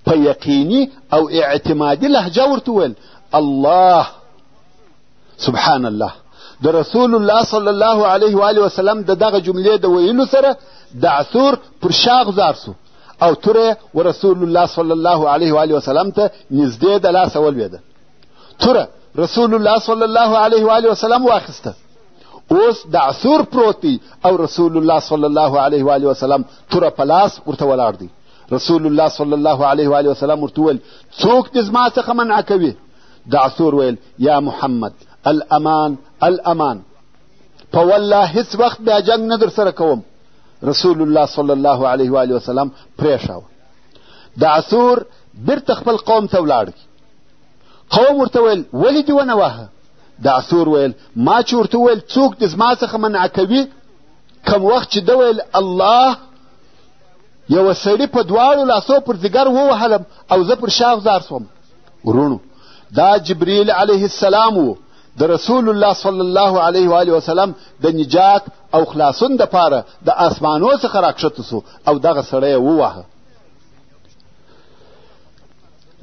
په یقیني او اعتمادي لهجه ورته وویل الله سبحان الله د رسول الله صلی الله علیه و آله وسلم د دغه جملې د ویلو سره د عثور پر شا غزار سو او توره و رسول الله صلی الله علیه و آله وسلم ته نږدې د لاسه ولوېده توره رسول الله صلی الله علیه و آله وسلم واخیسته اوس دعثور پروت دی او رسول الله صلی الله علیه وآله وسلم توره په لاس ورته ولاړ دی رسول الله صلی الله علیه وآله وسلم ورته وویل څوک دې زما څخه منع کوي دعثور ویل یا محمد الامان الامان په والله هیڅ وخت بیا جنګ نه در سره کوم رسول الله صلی الله علیه و آله وسلم پرېښاوه د عثور بیرته خپل قوم ته ولاړ قوم ورته ویل ولې دې ونه وهه د اثور ویل ما چې ورته وویل څوک دې زما څخه منع کوي کم وخت چې ده ویل الله یوه سړي په دواړو لاسو پر ځیګر ووهلم او زه پر شا غزار سوم وروڼو دا جبریل علیه السلام و د رسول الله صلی الله علیه و وسلم د نجات او خلاصون دپاره د آسمانو څخه راکښته سو او دغه سړی یې وواهه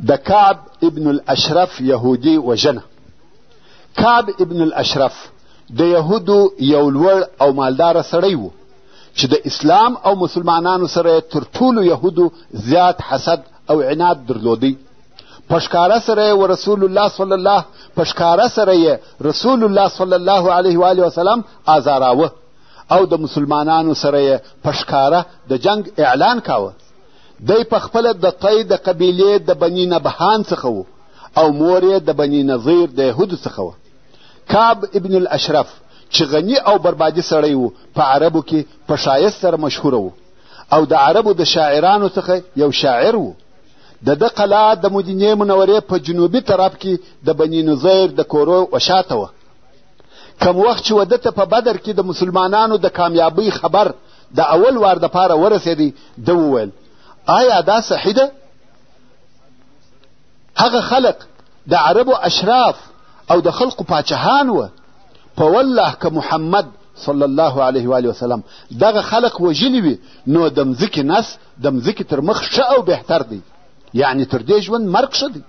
د کعب ابن الاشرف یهودي وژنه کعب ابن الاشرف د یهودو یو لوړ او مالداره سړی و چې د اسلام او مسلمانانو سره یې تر ټولو یهودو زیات حسد او عناد درلودی په ښکاره سره یې رسول الله صلی الله په ښکاره سره یې رسول الله صلی الله علیه و وسلم آزاراوه او د مسلمانانو سره یې په ښکاره د جنګ اعلان کاوه دی په خپله د قی د قبیلې د بني نبهان څخه و او مور یې د بني نظیر د یهودو څخه وه کعب ابن الاشرف چې غني او بربادي سړی و په عربو کې په ښایست سره مشهوره و او د عربو د شاعرانو څخه یو شاعر و د ده قلا د مدینې منورې په جنوبي طرف کې د بني نظیر د کورو وشاته وه کم وخت چې وده ته په بدر کې د مسلمانانو د کامیابۍ خبر د اول وار د پاره ورسېدی د وویل آیا دا صحیح ده هغه خلق د عربو اشراف او د خلقو پاچهان وه په والله که محمد صلی الله علیه و وسلم دغه خلق وژلي وي نو د مځکې نس د مځکې تر مخ ښه او بهتر دی یعنی تر دې ژوند مرګ ښه دی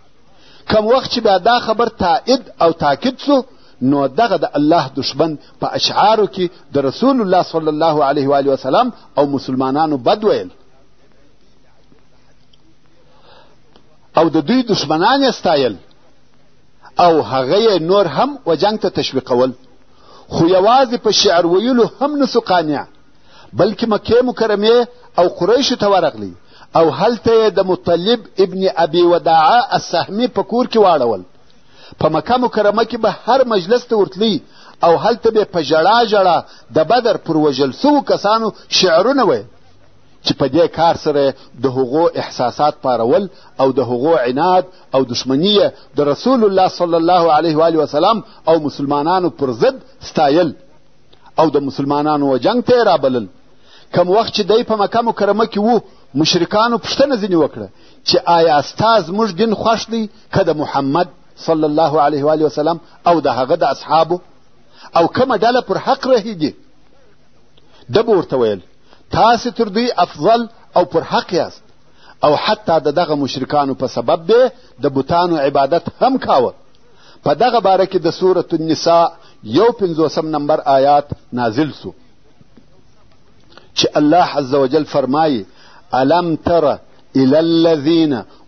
کم وخت چې بیا دا خبر تایید او تاکید سو نو دغه د الله دشمن په اشعارو کې د رسول الله صلی الله علیه و وسلم او مسلمانانو بد ویل او د دوی دشمنان یې ستایل او هغه یې نور هم و جنګ ته تشویقول خو یوازې په شعر ویلو هم نسو قانع بلکې مکې مکرمې او قریشو ته ورغلی او هلته یې د مطلب ابن ابي وداعه السهمي په کور کې واړول په مکه مکرمه کې به هر مجلس ته ورتلی او هلته به په ژړا ژړا د بدر پر وژل سوو کسانو شعرونه ویل چې په دې کار سره د هغو احساسات پارول او د هغو عناد او دشمنی د رسول الله صلی الله علیه و وسلم او مسلمانانو پر ضد ستایل او د مسلمانانو و جنگ ته یې رابلل کم وخت چې دی په مکه مکرمه کې وو مشرکانو پوښتنه ځینې وکړه چې آیا ستا زموږ دین خوښ دی که د محمد صلی الله علیه وآله وسلم او د هغه د اصحابو او کومه ډله پر حق رهیږي ده به ورته ویل تاسې تر دوی افضل او پر حق یاست او حتی د دغه مشرکانو په سبب دی د بوتانو عبادت هم کاوه په دغه باره کې د سورة النساء یو پنځوسم نمبر آیات نازل سو چې الله عز وجل فرمایي الم تر الى الذین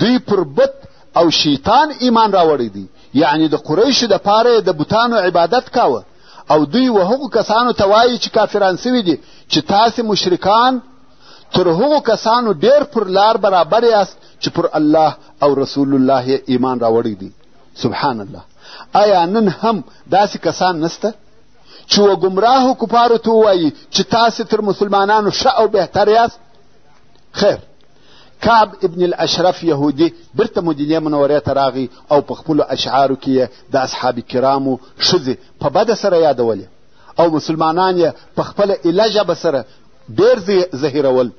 دوی پر بت او شیطان ایمان راوړی دی یعنی د قریشو دپاره یې د بتانو عبادت کاوه او دوی و هغو کسانو ته وایي چې کافران سوي دي چې تاسې مشرکان تر هغو کسانو ډېر پر لار برابر یاست چې پر الله او رسول الله یې ایمان راوړی دی سبحان الله آیا نن هم داسې کسان نسته چې و ګمراهو کفارو ته ووایي چې تاسې تر مسلمانانو ښه او بهتر یاست خیر کعب ابن الاشرف یهودي بیرته مدینې منورې ته راغی او په خپلو اشعارو کې یې د اصحاب کرامو ښځې په بده سره یادولې او مسلمانان یې په خپله ایله ژبه سره ډېر زهیرول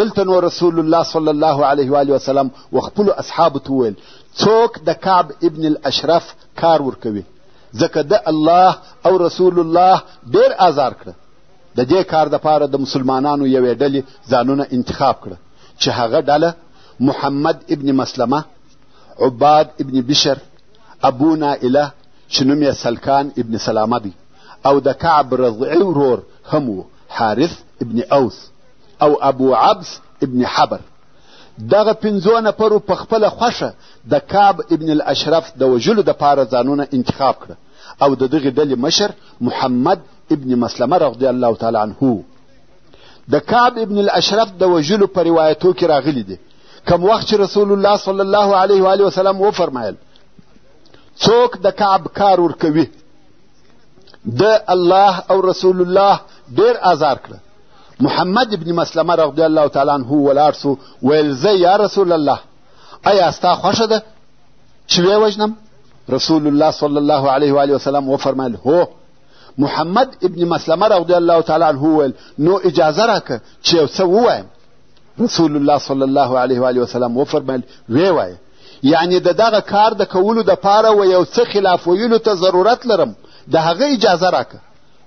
دلته نو رسول الله صلی الله علیه و وسلم و خپلو اصحابو ته وویل څوک د کعب ابن الاشرف کار ورکوي ځکه د الله او رسول الله ډېر آزار کړه د دې کار دپاره د مسلمانانو یوې ډلې ځانونه انتخاب کړه چې هغه ډله محمد ابن مسلمه عباد ابن بشر ابو نائله چې نوم یې سلکان ابن سلامه دی او د کعب رضعي ورور هم و حارث ابن اوس او ابو عبس ابن حبر دغه پنځو نفرو په خپله خوښه د کعب ابن الاشرف د وژلو دپاره ځانونه انتخاب کړه او د دغې ډلې مشر محمد ابن مسلمه رضی الله تعالی عنه د کعب ابن الاشرف د وژلو په روایتو کې راغلي دي کم وخت چې رسول الله صلی الله علیه و وسلم وفرمایل څوک د کعب کار ورکوي د الله او رسول الله ډیر آزار کړه محمد ابن مسلمه رضی الله تعالی عنه ولاړ سو ویل زه یا رسول الله ایا ستا خوښه ده چې ویې وژنم رسول الله صلی الله علیه و وسلم وفرمایل هو محمد ابن مسلمه رضی الله تعالی عنه وویل نو اجازه راکه چې یو څه ووایم رسول الله صلی الله علیه و علیه وسلم وفرمایل ویې وایه یعنې د دغه کار د کولو دپاره و یو څه خلاف ویلو ته ضرورت لرم د هغه اجازه راکه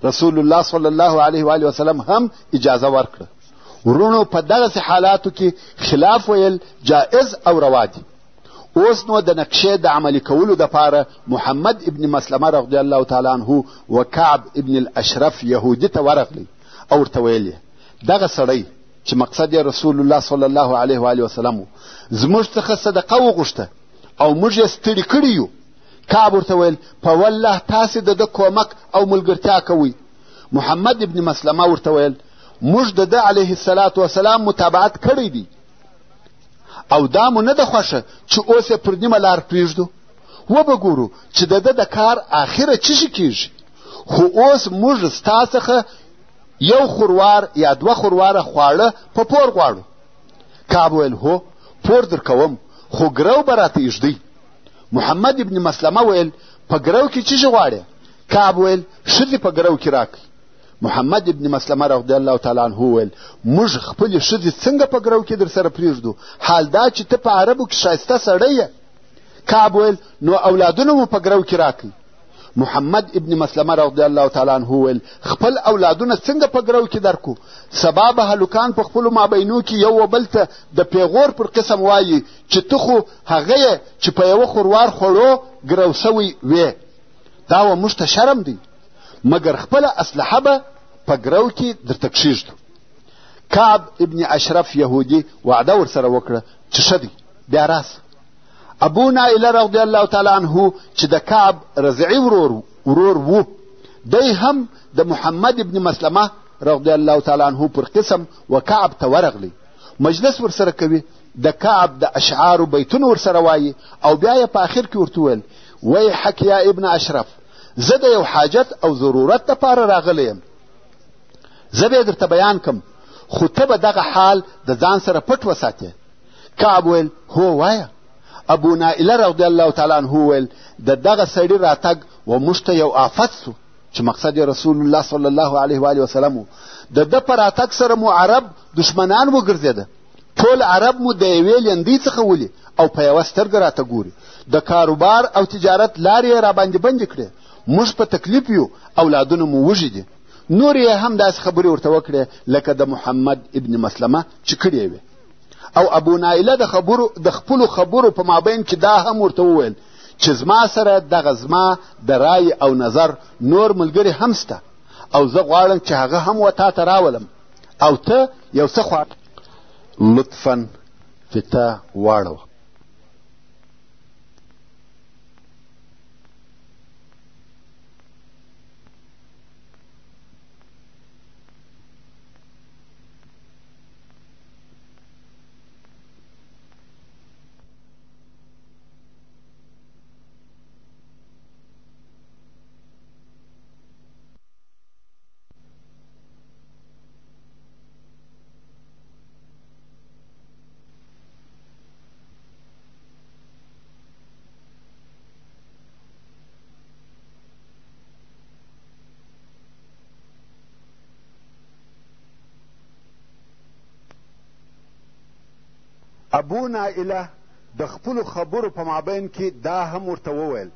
رسول الله صلی الله علیه و علیه وسلم هم اجازه ورکړه ورونو په دغسې حالاتو کې خلاف ویل جائز او روا دي اوس نو د نقشې د عملي کولو دپاره محمد ابن مسلمه رضی الله تعالی عنه و کعب ابن الاشرف یهودي ته ورغلی او ورته ویل دغه سړی چې مقصد یې رسول الله صلی الله علیه و وسلم زموږ څخه صدقه وغوښته او موږ یې ستړي کړي یو کعب ورته ویل په والله تاسې د ده کومک او ملګرتیا کوئ محمد ابن مسلمه ورته ویل موږ د ده علیه السلام متابعت کړی دی او دا مو نه ده خوښه چې اوس یې پر نیمه لار پرېږدو وبه ګورو چې د ده د کار آخره څه شي کېږي خو اوس موږ ستا څخه یو خوروار یا دوه خورواره خواړه په پور غواړو کعب ویل هو پور در کوم خو ګرو به راته ایږدی محمد ابن مسلمه ویل په ګرو کې څه شي غواړې کعب ویل ښځې په ګرو کې راکړي محمد ابن مسلمه رضی الله تعالی عنه وویل موږ خپلې ښځې څنګه په ګرو کې در سره پرېږدو حال دا چې ته په عربو کې ښایسته سړی یې کعب ویل نو اولادونه مو په ګرو کې راکړئ محمد ابن مسلمه رضی الله تعالی عنه وویل خپل اولادونه څنګه په ګرو کې درکو سبا به هلکان په خپلو مابینو کې یو و بل ته د پیغور پر قسم وایي چې ته خو هغه یې چې په یوه خوروار خوړو ګرو سوی وې دا و موږ ته شرم دی مګر خپله اسلحه به په ګرو کې درته کښېږدو کعب ابن اشرف یهودي وعده ورسره وکړه چې ښه دی بیا راسه ابو نایله رضی الله تعالی عنه چې د کعب رضعي ورور ورور وو دی هم د محمد ابن مسلمه رضی الله تعالی عنه پر قسم و کعب ته ورغلی مجلس ورسره کوي د کعب د اشعارو بیتونه ورسره وایي او بیا یې په آخر کې ورته وویل ویحک یا ابن اشرف زه د یو حاجت او ضرورت دپاره راغلی یم زه به درته بیان کم خو ته به دغه حال د ځان سره پټ وساتې کعب ویل هو وایه ابو نائله رضی الله تعالی عنه ویل د دغه سړي راتګ و موږ ته یو آفت سو چې مقصد یې رسول الله صلی الله علیه و وسلم و د ده په راتګ سره مو عرب دشمنان وګرځېده ټول عرب مو د یوې لیندۍ څخه ولي او په یوه سترګه راته ګوري د کاروبار او تجارت لارې یې راباندې بندې کړې موږ په تکلیف یو اولادونه مو وږي دي نور یې هم داسې خبرې ورته وکړې لکه د محمد ابن مسلمه چې کړې وې او ابو نایله د خبرو د خپلو خبرو په مابین کې دا هم ورته وویل چې زما سره دغه زما د رای او نظر نور ملګري هم سته او زه غواړم چې هغه هم و تا ته راولم او ته یو څه خوا لطفا فتا واړوه ابو نائله د خپلو خبرو په مابین کې دا هم ورته وویل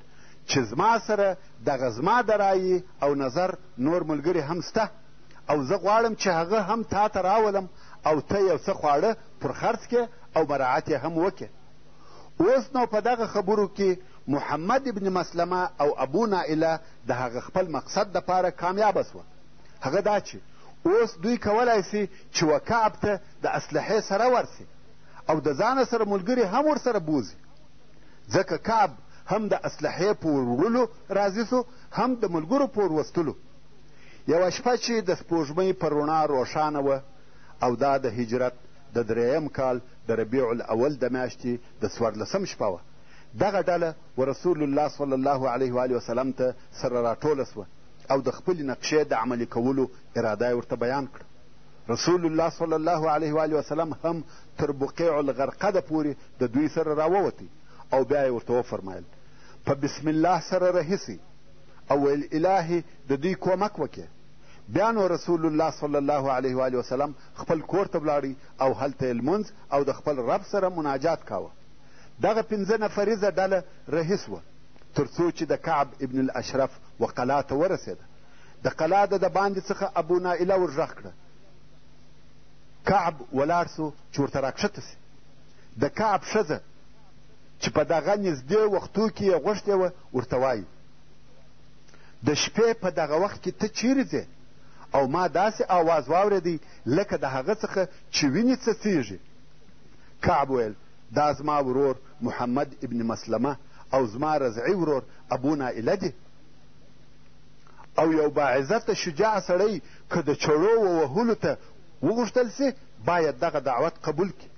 چې زما سره دغه زما د رایې او نظر نور ملګري هم سته او زه غواړم چې هغه هم تا ته راولم او ته یو څه خواړه پر خرڅ کې او مراعت یې هم وکې اوس نو په دغه خبرو کې محمد ابن مسلمه او ابو نائله د هغه خپل مقصد دپاره کامیابه سوه هغه دا چې اوس دوی کولای سي چې وکعب ته د اسلحې سره ورسي او د ځانه سره ملګري هم ورسره بوځي ځکه کعب هم د اسلحې په وړلو راضي سو هم د ملګرو په وروستلو یوه شپه چې د سپوږمۍ په رڼا روښانه وه او دا د هجرت د درېیم کال د ربیع الاول د میاشتې د څوارلسم شپه وه دغه ډله و رسول الله صلی الله علیه و وسلم ته سره راټوله سوه او د خپلې نقشې د عملي کولو اراده یې ورته بیان کړه رسول الله صلی الله علیه و وسلم هم تر بقیع الغرقده پورې د دوی سره راووتی او بیا یې ورته وفرمایل په بسم الله سره رهي او ویل الهي د دوی کومک وکړې. بیا نو رسول الله صلی الله علیه و آله وسلم خپل کور ته ولاړی او هلته یې لمونځ او د خپل رب سره مناجات کاوه. دغه پنځه نفریزه ډله رهي سوه تر څو چې د کعب ابن الاشرف و قلا ته ورسېده. د قلا د د باندې څخه ابو نائله ور غږ کړه. کعب ولاړ سو چې ورته راکښته سي. د کعب ښځه چې په دغه نږدې وختو کې یې غوښتې وه ورته وایي د شپې په دغه وخت کې ته چیرې ځې او ما داسې آواز واورېدی لکه د هغه څخه چې وینې څڅېږي کعب ویل دا زما ورور محمد ابن مسلمه او زما رضعي ورور ابو نائله دي او یو باعزته شجاع سړی که د چړو ووهلو ته وغوښتل سي باید دغه دعوت قبول کړي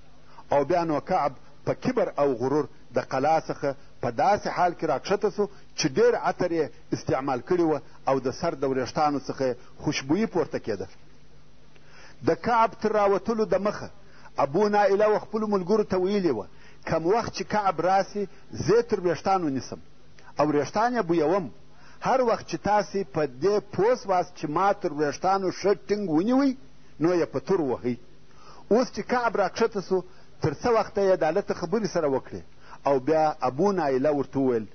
او بیا نو کعب په کبر او غرور د قلا څخه په داسې حال کې راکښته شو چې ډېر عطر یې استعمال کړي وه او د سر د ورېښتانو څخه یې خوشبويي پورته کېده. د کعب تر راوتلو دمخه ابو نائله و خپلو ملګرو ته ویلي وه، کم وخت چې کعب راسي زۀ تر وېښتانو نیسم او ورېښتان یې بویوم. هر وخت چې تاسې په دې پوه شواست چې ما تر ورېښتانو ښه ټینګ ونیوئ نو یې په تور وهئ. اوس چې کعب راکښته سو تر څه وخته یې دالته خبرې سره وکړې او بیا ابو نایله ورته وویل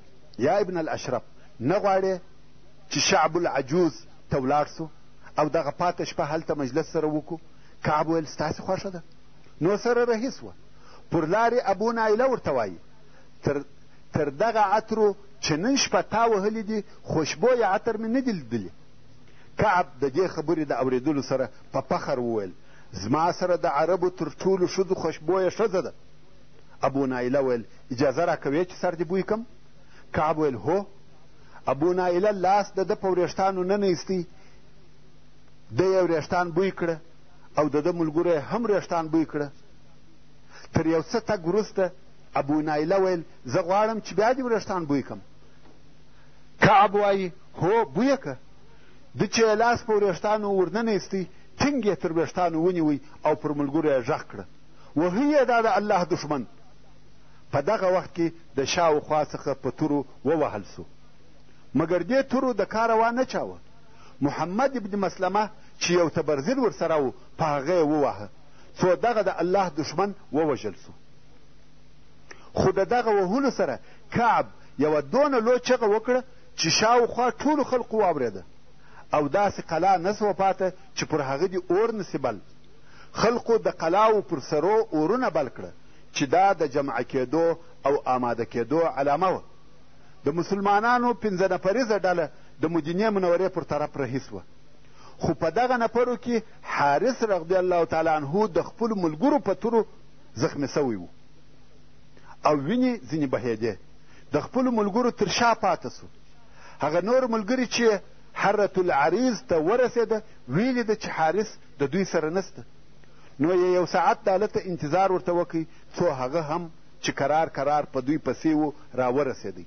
یا ابن الاشرف نه غواړې چې شعب العجوز ته ولاړ سو او دغه پاته شپه هلته مجلس سره وکړو کعب ویل ستاسې خوښه ده نو سره رهي سوه پر لارې ابو نایله ورته وایي تر تر دغه عطرو چې نن شپه تا وهلي دي خوشبویه عطر مې نه دي لیدلي کعب د دې خبرې د اورېدلو سره په فخر وویل، زما سره د عربو تر ټولو ښځو خوشبویه ښځه ده. ابو نایله ویل، اجازه راکوې چې سر دې بوی کړم؟ کعب ویل، هو. ابو نایله لاس د ده په وریښتانو ننه ایستی، ده یې وریښتان بوی کړه او د ده ملګرو یې هم وریښتان بوی کړه. تر یو څه تګ وروسته ابو نایله ویل، زه غواړم چې بیا دې وریښتان بوی کړم. کعب وایي هو بویه که د چې یې لاس په وریښتانو ورننه ایستی ټینګ یې تر ویښتانو ونیوی او پر ملګرو یې غږ کړه وهی یې دا د الله دښمن په دغه وخت کې د شاوخوا څخه په تورو ووهل سو مګر دې تورو د کاره وانه چاوه محمد ابن مسلمه چې یو تبرزیر ورسره و په هغه یې وواهه څو دغه د الله دښمن ووژل سو خو د دغه وهلو سره کعب یوه دونه لو چغه وکړه چې شاوخوا ټولو خلقو واورېده او داسې قلا نه سوه پاته چې پر هغه دې اور نسي بل خلقو د قلاو پر سرو اورونه بل کړه چې دا د جمعه کېدو او آماده کېدو علامه وه د مسلمانانو پنځه نفریزه ډله د مدینې منورې پر طرف رهي سوه خو په دغه نفرو کې حارث رضی الله تعالی عنه د خپلو ملګرو په تورو زخمی سوی و او وینې ځینې بهېدې د خپلو ملګرو تر شا پاته سو هغه نور ملګري چې حرت العریض ته ورسېده ویلې ده چې حارث د دوی سره نسته نو یې یو ساعت د هلته انتظار ورته وکړي څو هغه هم چې کرار کرار په دوی پسې و راورسېدی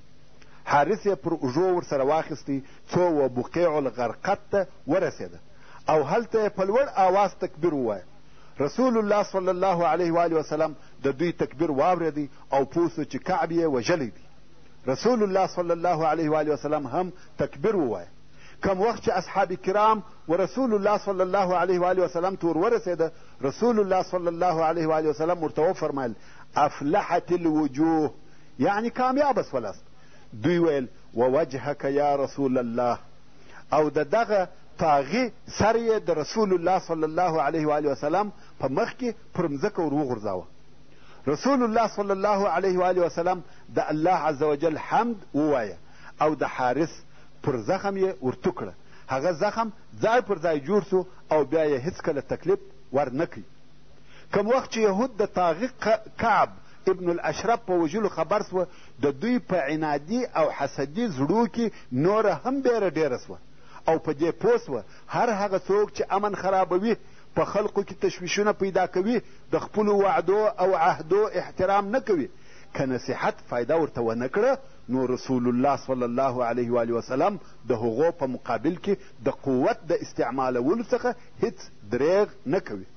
حارث یې پر اوږو ورسره واخیستی څو و بقیع الغرقت ته ورسېده او هلته یې په لوړ آواز تکبیر ووایه رسول الله صلی الله علیه و آله وسلم د دوی تکبیر واورېدی او پوه سو چې کعب یې وژلی دی رسول الله صلی الله علیه و آله وسلم هم تکبیر ووایه کم وخت چې اصحاب کرام و رسول الله صلی الله علیه و آله وسلم ته ورورسېده رسول الله صلی الله علیه و آله وسلم ورته وفرمایل افلحت الوجوه یعنی کامیابه سولاست دوی ویل ووجهک یا رسول الله او د دغه طاغي سر یې د رسول الله صلی الله علیه و وسلم په مخ کې پر مځکه ور وغورځاوه رسول الله صلی الله علیه و وسلم د الله عز وجل حمد ووایه او د حارث پر زخم یې ورتو کړه هغه زخم ځای پر ځای جوړ سو او بیا یې هیڅکله تکلیف ور نه کوي کوم وخت چې یهود د طاغي کعب ابن الاشرف په وژلو خبر سوه د دوی په عنادي او حسدي زړو کې نوره هم بېره ډېره شوه او په دې پوه شوه هر هغه څوک چې امن خرابوي، په خلقو کې تشویشونه پیدا کوي، د خپلو وعدو او عهدو احترام نه کوي، که نصیحت فایده ورته ونه کړه، نو رسول الله صلی الله علیه وآله وسلم د هغو په مقابل کې د قوت د استعمالولو څخه هیڅ درېغ نه کوي.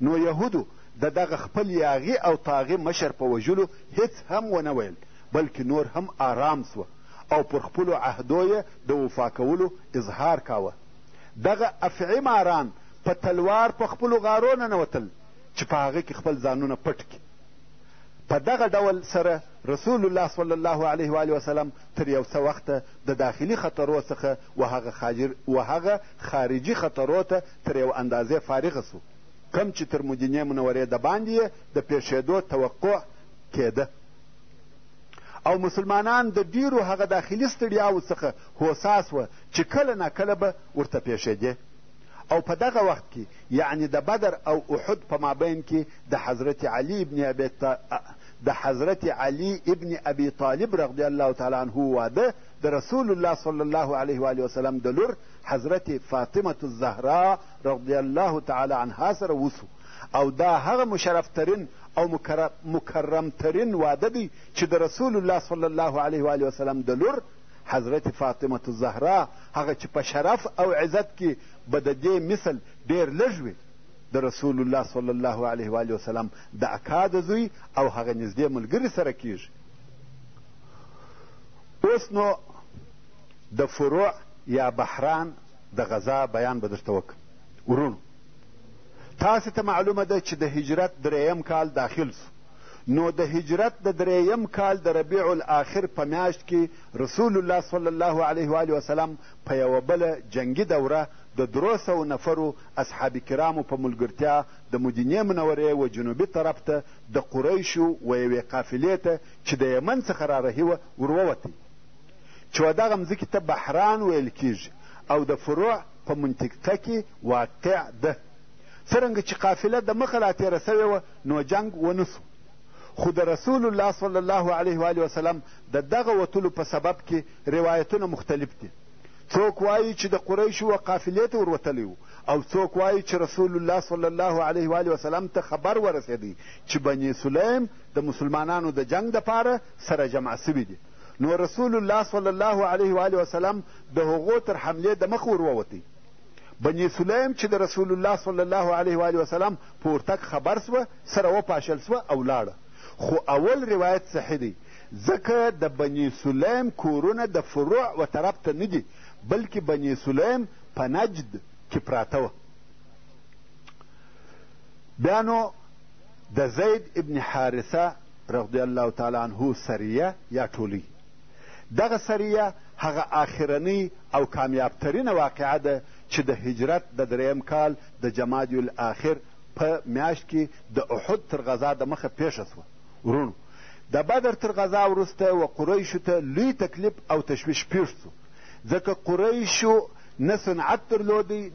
نو یهودو د دغه خپل یاغي او طاغي مشر په وژلو هېڅ هم ونه ویل، بلکې نور هم آرام سوه او پر خپلو عهدو یې د وفا کولو اظهار کاوه. دغه افعي ماران په تلوار په خپلو غارو ننوتل چې په هغه کې خپل ځانونه پټ کړي. په دغه ډول سره رسول الله صلی الله علیه و آله وسلم تر یو څه وخته د داخلي خطرو څخه وهغه خارجي خطرو ته تر یو اندازې فارغ شو، کوم چې تر مدینې منورې دباندې یې د پېښېدو توقع کېده او مسلمانان د ډېرو هغه داخلي ستړیاوو څخه هوسا سوه چې کله ناکله به ورته پېښېدې او په دغه وخت کې یعنې د بدر او احد په مابین کې د حضرت علي ابن ابي د حضرت علي ابن ابي طالب رضی الله تعالی عنه واده د رسول الله صلی الله علیه و وسلم د لور حضرت فاطمة الزهرا رضی الله تعالی عنها سره وسو او دا هغه مشرف ترین او مکرم ترین واده دی چې د رسول الله صلی الله علیه و آله وسلم د لور حضرت فاطمة الزهرا هغه چې په شرف او عزت کې به د دې مثل ډېر لږ وي د رسول الله صلی الله علیه و وسلم د اکا د زوی او هغه نږدې ملګري سره کیږي اوس نو د فروع یا بحران د غزا بیان به درته وکړم ورونو تاسې ته معلومه ده چې د هجرت درېیم کال داخل سو نو د هجرت د درېیم کال د ربیع الاخر په میاشت کې رسول الله صلی الله علیه و وسلم په یوه بله جنګي دوره د درو سوو نفرو اصحاب کرامو په ملګرتیا د مدینې منورې و جنوبي طرف ته د قریشو و یوې قافلې ته چې د یمن څخه رارهي وه ورووتی چې و دغه مځکې ته بحران ویل کېږي او د فروع په منطقه کې واقع ده څرنګه چې قافله د مخه راتېره سوې وه نو جنګ ونه سو خو د رسول الله صلی الله علیه و وسلم د دغه وتلو په سبب کې روایتونه مختلف دي څوک وایي چې د قریشو و قافلې ته وروتلی و او څوک وایي چې رسول الله صلی الله علیه و وسلم ته خبر ورسېدی چې بني سلیم د مسلمانانو د جنګ دپاره سره جمع سوي دي نو رسول الله صلی الله علیه و آله وسلم د هغو تر حملې د مخ ور ووتی بني سلیم چې د رسول الله صلی الله علیه و آله وسلم په ورتګ خبر سوه سره وپاشل سوه او لاړه خو اول روایت صحیح دی ځکه د بني سلیم کورونه د فروع و طرف ته نه دي بلکې بني سلیم په نجد کې پراته وه بیا نو د زید ابن حارثه رضی الله تعالی عنه سریه یا ټولۍ دغه سریه هغه آخرنۍ او کامیاب ترینه واقعه ده چې د هجرت د دریم کال د جمادی الاخر په میاشت کې د احد تر غذا د مخه پیښه شوه وروڼو د بدر تر غذا وروسته و قریشو ته لوی تکلیف او تشویش پیښ سو ځکه قریشو نه صنعت درلودی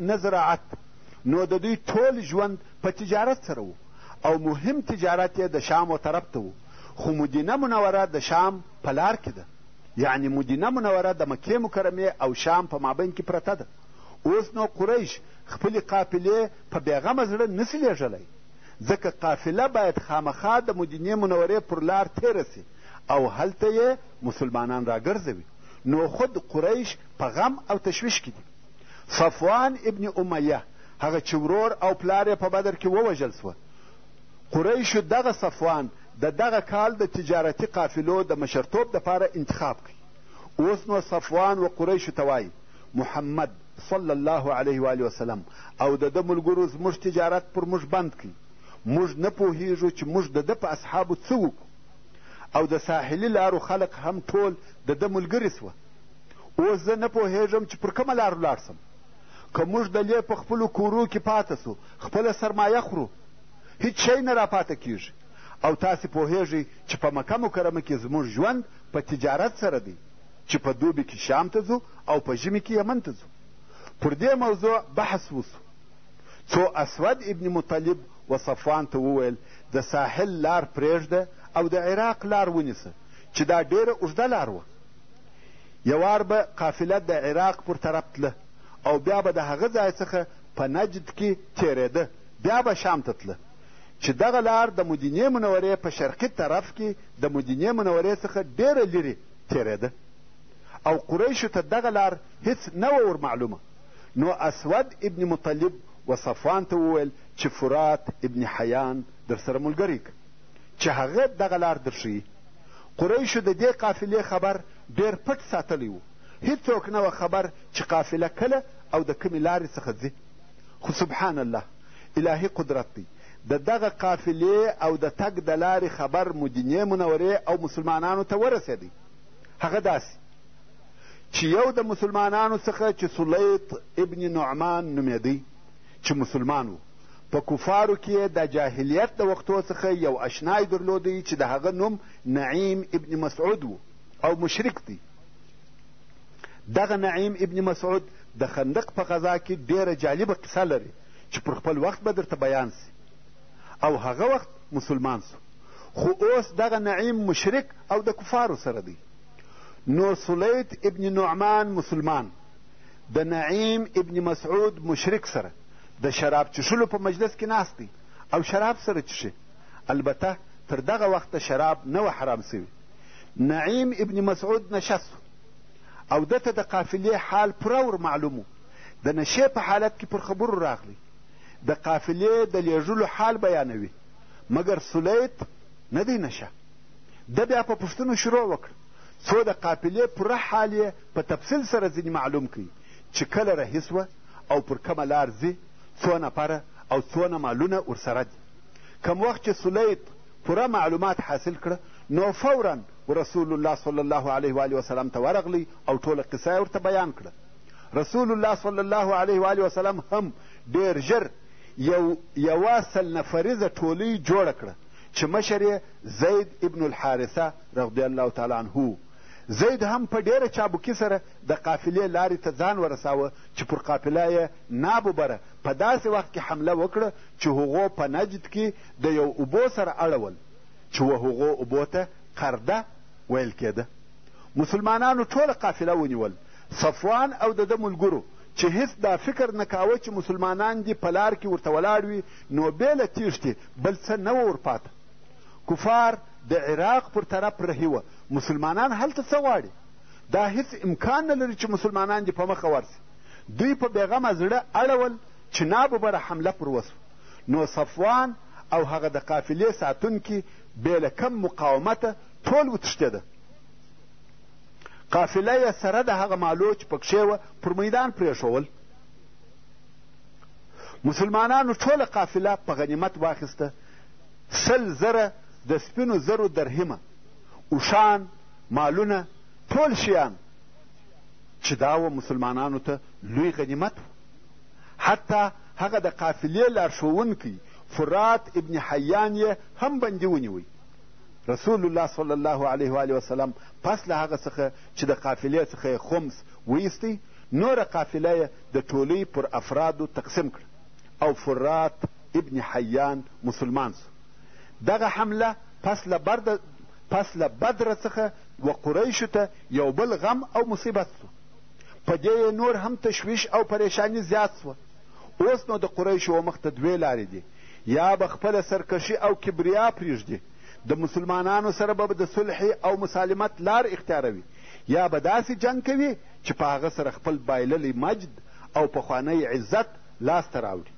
نه زراعت نو د دوی ټول ژوند په تجارت سره وو او مهم تجارت یې د شام و طرف ته وو خو مدینه منوره د شام په لار کې ده یعنې مدینه منوره د مکې مکرمې او شام په مابین کې پرته ده اوس نو قریش خپلې قافلې په بېغمه زړه نسي لېږلی ځکه قافله باید خامخا د مدینې منورې پر لار تېره سي او هلته یې مسلمانان راګرځوي نو خود قریش په غم او تشویش کې دي صفوان ابن امیه هغه چې ورور او پلار یې په بدر کې ووژل سوه قریشو دغه صفوان د دغه کال د تجارتي قافلو د مشرتوب دپاره انتخاب کړي اوس نو صفوان و قریشو ته وایي محمد صلی الله علیه و وسلم او د ده ملګرو زموږ تجارت پر موږ بند کړي موږ نه پوهیږو چې موږ د ده په اصحابو څه وکړو او د ساحلي لارو خلق هم ټول د ده ملګري سوه اوس زه نه پوهېږم چې پر کومه لار ولاړ سم که موږ د لې په خپلو کورو کې پاته سو خپله سرمایه خورو هیڅ شی نه راپاته کیږي او تاسې پوهېږئ چې په مکه مکرمه کې زموږ ژوند په تجارت سره دی چې په دوبي کې شام ته ځو او په ژمي کې یمن ته ځو پر دې موضوع بحث وسو څو اسود ابن مطلب و صفوان ته وویل د ساحل لار پرېږده او د عراق لار ونیسه چې دا ډېره اوږده لار وه یوار به قافله د عراق پر طرف تله او بیا به د هغه ځای څخه په نجد کې تېرېده بیا به شام ته تله چې دغه لار د مدینې منورې په شرقي طرف کې د مدینې منورې څخه ډېره لرې تېرېده او قریشو ته دغه لار هیڅ نه وه ورمعلومه نو اسود ابن مطلب و صفوان ته وویل چې فرات ابن حیان درسره ملګری که چې هغه دغه لار درښیي قریشو د دې قافلې خبر ډېر پټ ساتلی و، هېڅوک نه وه خبر چې قافله کله او د کومې لارې څخه ځي، خو سبحان الله، الهي قدرت دی، د دغه قافلې او د تګ د لارې خبر مدینې منورې او مسلمانانو ته ورسېدی، هغه داسې چې یو د مسلمانانو څخه چې سلیط ابن نعمان نومېدی، چې مسلمان و، په کفارو کې یې د جاهلیت د وختو څخه یو اشنای درلودی چې د هغه نوم نعیم ابن مسعود و او مشرک دی. دغه نعیم ابن مسعود د خندق په غذا کې ډېره جالبه قصه لري چې پر خپل وخت به درته بیان سي او هغه وخت مسلمان سو خو اوس دغه نعیم مشرک او د کفارو سره دی نو سلیت ابن نعمان مسلمان د نعیم ابن مسعود مشرک سره د شراب چښلو په مجلس کې ناست دی او شراب سره چښي البته تر دغه وخته شراب نه و حرام سوي نعیم ابن مسعود نشه سو او ده ته د قافلې حال پوره ور معلوم و د نشې په حالت کې پر خبرو راغلی د قافلې د لیږلو حال بیانوي مګر سلیت نه دی نشه ده بیا په پوښتنو شروع وکړه څو د قافلې پوره حال یې په تفصیل سره ځینې معلوم کړئ چې کله رهي شوه او پر کومه لار ځي، څو نفره او څونه مالونه ورسره دي. کوم وخت چې سلیط پوره معلومات حاصل کړه نو فورا رسول الله صلی الله علیه و آله وسلم ته ورغلی او ټوله قصه یې ورته بیان کړه. رسول الله صلی الله علیه و آله وسلم هم ډېر ژر یو یوه سل نفریزه ټولۍ جوړه کړه چې مشر یې زید ابن الحارثه رضی الله تعالی عنه زید هم په ډېره چابکي سره د قافلې لارې ته ځان ورساوه چې پر قافله یې ناببره په داسې وخت کې حمله وکړه چې هغو په نجد کې د یو اوبو سره اړول چې و هغو اوبو ته قرده ویل کېده مسلمانانو ټوله قافله ونیول صفوان او د ده ملګرو چې هیڅ دا فکر نه کاوه چې مسلمانان دي په لار کې ورته ولاړ وي نو بې له تیښتې بل څه نه و ورپاته کفار د عراق پر طرف رهي وه مسلمانان هلته څه غواړي دا هیڅ امکان نه لري چې مسلمانان دې په مخه ورسي دوی په بېغمه زړه اړول چې ناببره حمله پر وسو نو صفوان او هغه د قافلې ساتونکي بې له کم مقاومته ټول وتښتېده قافله یې سره د هغه مالو چې پکښې وه پر میدان پرېښول مسلمانانو ټوله قافله په غنیمت واخیسته سل زره د سپینو زرو درهمه، اوښان، مالونه، ټول شیان چې دا و مسلمانانو ته لوی غنیمت و. حتی هغه د قافلې لارښوونکی فرات ابن حیان یې هم بندي ونیوی. رسول الله صلی الله علیه و وسلم پس له هغه څخه چې د قافلې څخه یې خمس ویستی نوره قافله یې د ټولۍ پر افرادو تقسیم کړه او فرات ابن حیان مسلمان سو دغه حمله پس له برد پس له بدره څخه و قریشو ته یو بل غم او مصیبت سو په دې یې نور هم تشویش او پریشانی زیات سوه اوس نو د قریشو و مخته دوې لارې دي یا به خپله سرکشي او کبریا پرېږدي د مسلمانانو سره به د صلحې او مسالمت لار اختیاروي یا به داسې جنګ کوي چې په هغه سره خپل بایللی مجد او پخوانی عزت لاسته راوړي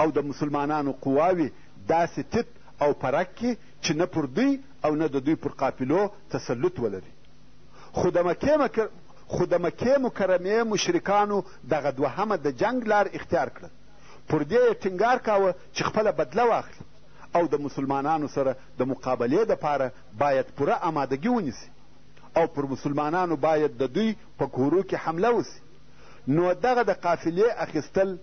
او د مسلمانانو قواوې داسې تیت او پرک کړي چې نه پر دوی او نه د دوی پر قافلو تسلط ولري خو د مکې مکر... خو د مکې مکرمې مشرکانو دغه دوهمه د جنګ لار اختیار کړه پر دې یې ټینګار کاوه چې خپله بدله واخلي او د مسلمانانو سره د مقابلې دپاره باید پوره آمادګي ونیسي او پر مسلمانانو باید د دوی په کورو کې حمله وسي نو دغه د قافلې اخیستل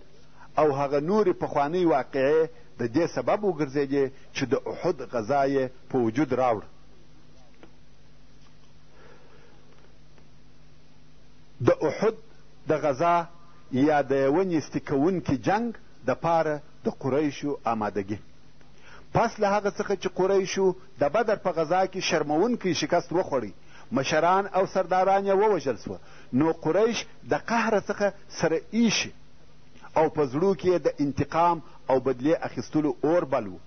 او هغه نورې پخوانۍ واقعې د دې سبب وګرځېدې چې د احد غزا یې په وجود راوړ. د احد د غزا یا د یوه نیستي کوونکي جنګ دپاره د قریشو آمادګي پس له هغه څخه چې قریشو د بدر په غذا کې شرمونکی شکست وخوړی مشران او سرداران یې ووژل سوه نو قریش د قهره څخه سره ایشي او په زړو کې یې د انتقام او بدلې اخیستلو اور بل و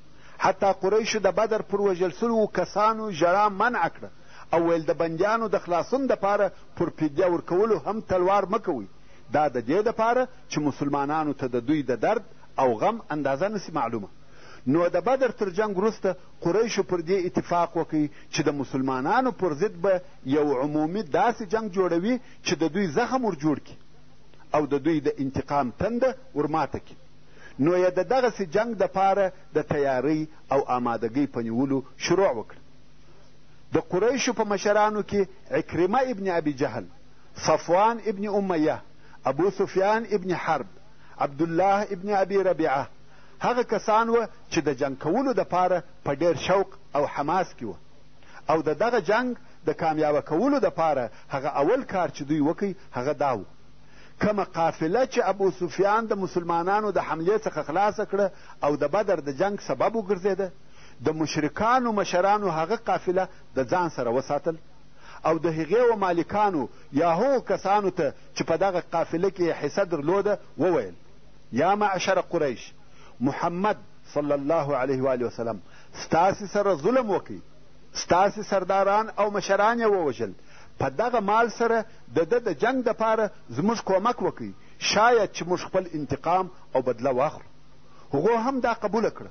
حتی قریشو د بدر پر وژل سوو کسانو ژړا منع کړه او ویل د بندیانو د خلاصون دپاره پر فدیه ورکولو هم تلوار مه کوئ دا د دې دپاره چې مسلمانانو ته د دوی د درد او غم اندازه نسی معلومه نو د بدر تر جنګ وروسته قریشو پر دې اتفاق وکړي چې د مسلمانانو پر ضد به یو عمومي داسې جنګ جوړوي چې د دوی زخم ور جوړ کړي او د دوی د انتقام تنده ورماته کړي نو یې د دغسې جنګ دپاره د تیارۍ او آمادګۍ په نیولو شروع وکړه د قریشو په مشرانو کې عکرمه ابن ابي جهل صفوان ابن امیه ابو سفیان ابن حرب عبدالله ابن ابي ربیعه هغه کسان وه چې د جنګ کولو دپاره په ډېر شوق او حماس کې وه او د دغه جنګ د کامیابه کولو دپاره هغه اول کار چې دوی وکی هغه دا و کومه قافله چې ابو سفیان د مسلمانانو د حملې څخه خلاصه کړه او د بدر د جنګ سبب وګرځېده د مشرکانو مشرانو هغه قافله د ځان سره وساتل او د هغې و مالکانو یا هغو کسانو ته چې په دغه قافله کې یې حصه درلوده وویل یا معشر قریش محمد صلی الله علیه وآله وسلم ستاسې سره ظلم وکړي ستاسې سرداران او مشران یې ووژل په دغه مال سره د ده د جنگ دپاره زموږ کومک وکړئ شاید چې موږ خپل انتقام او بدله واخلو هغو هم دا قبوله کړه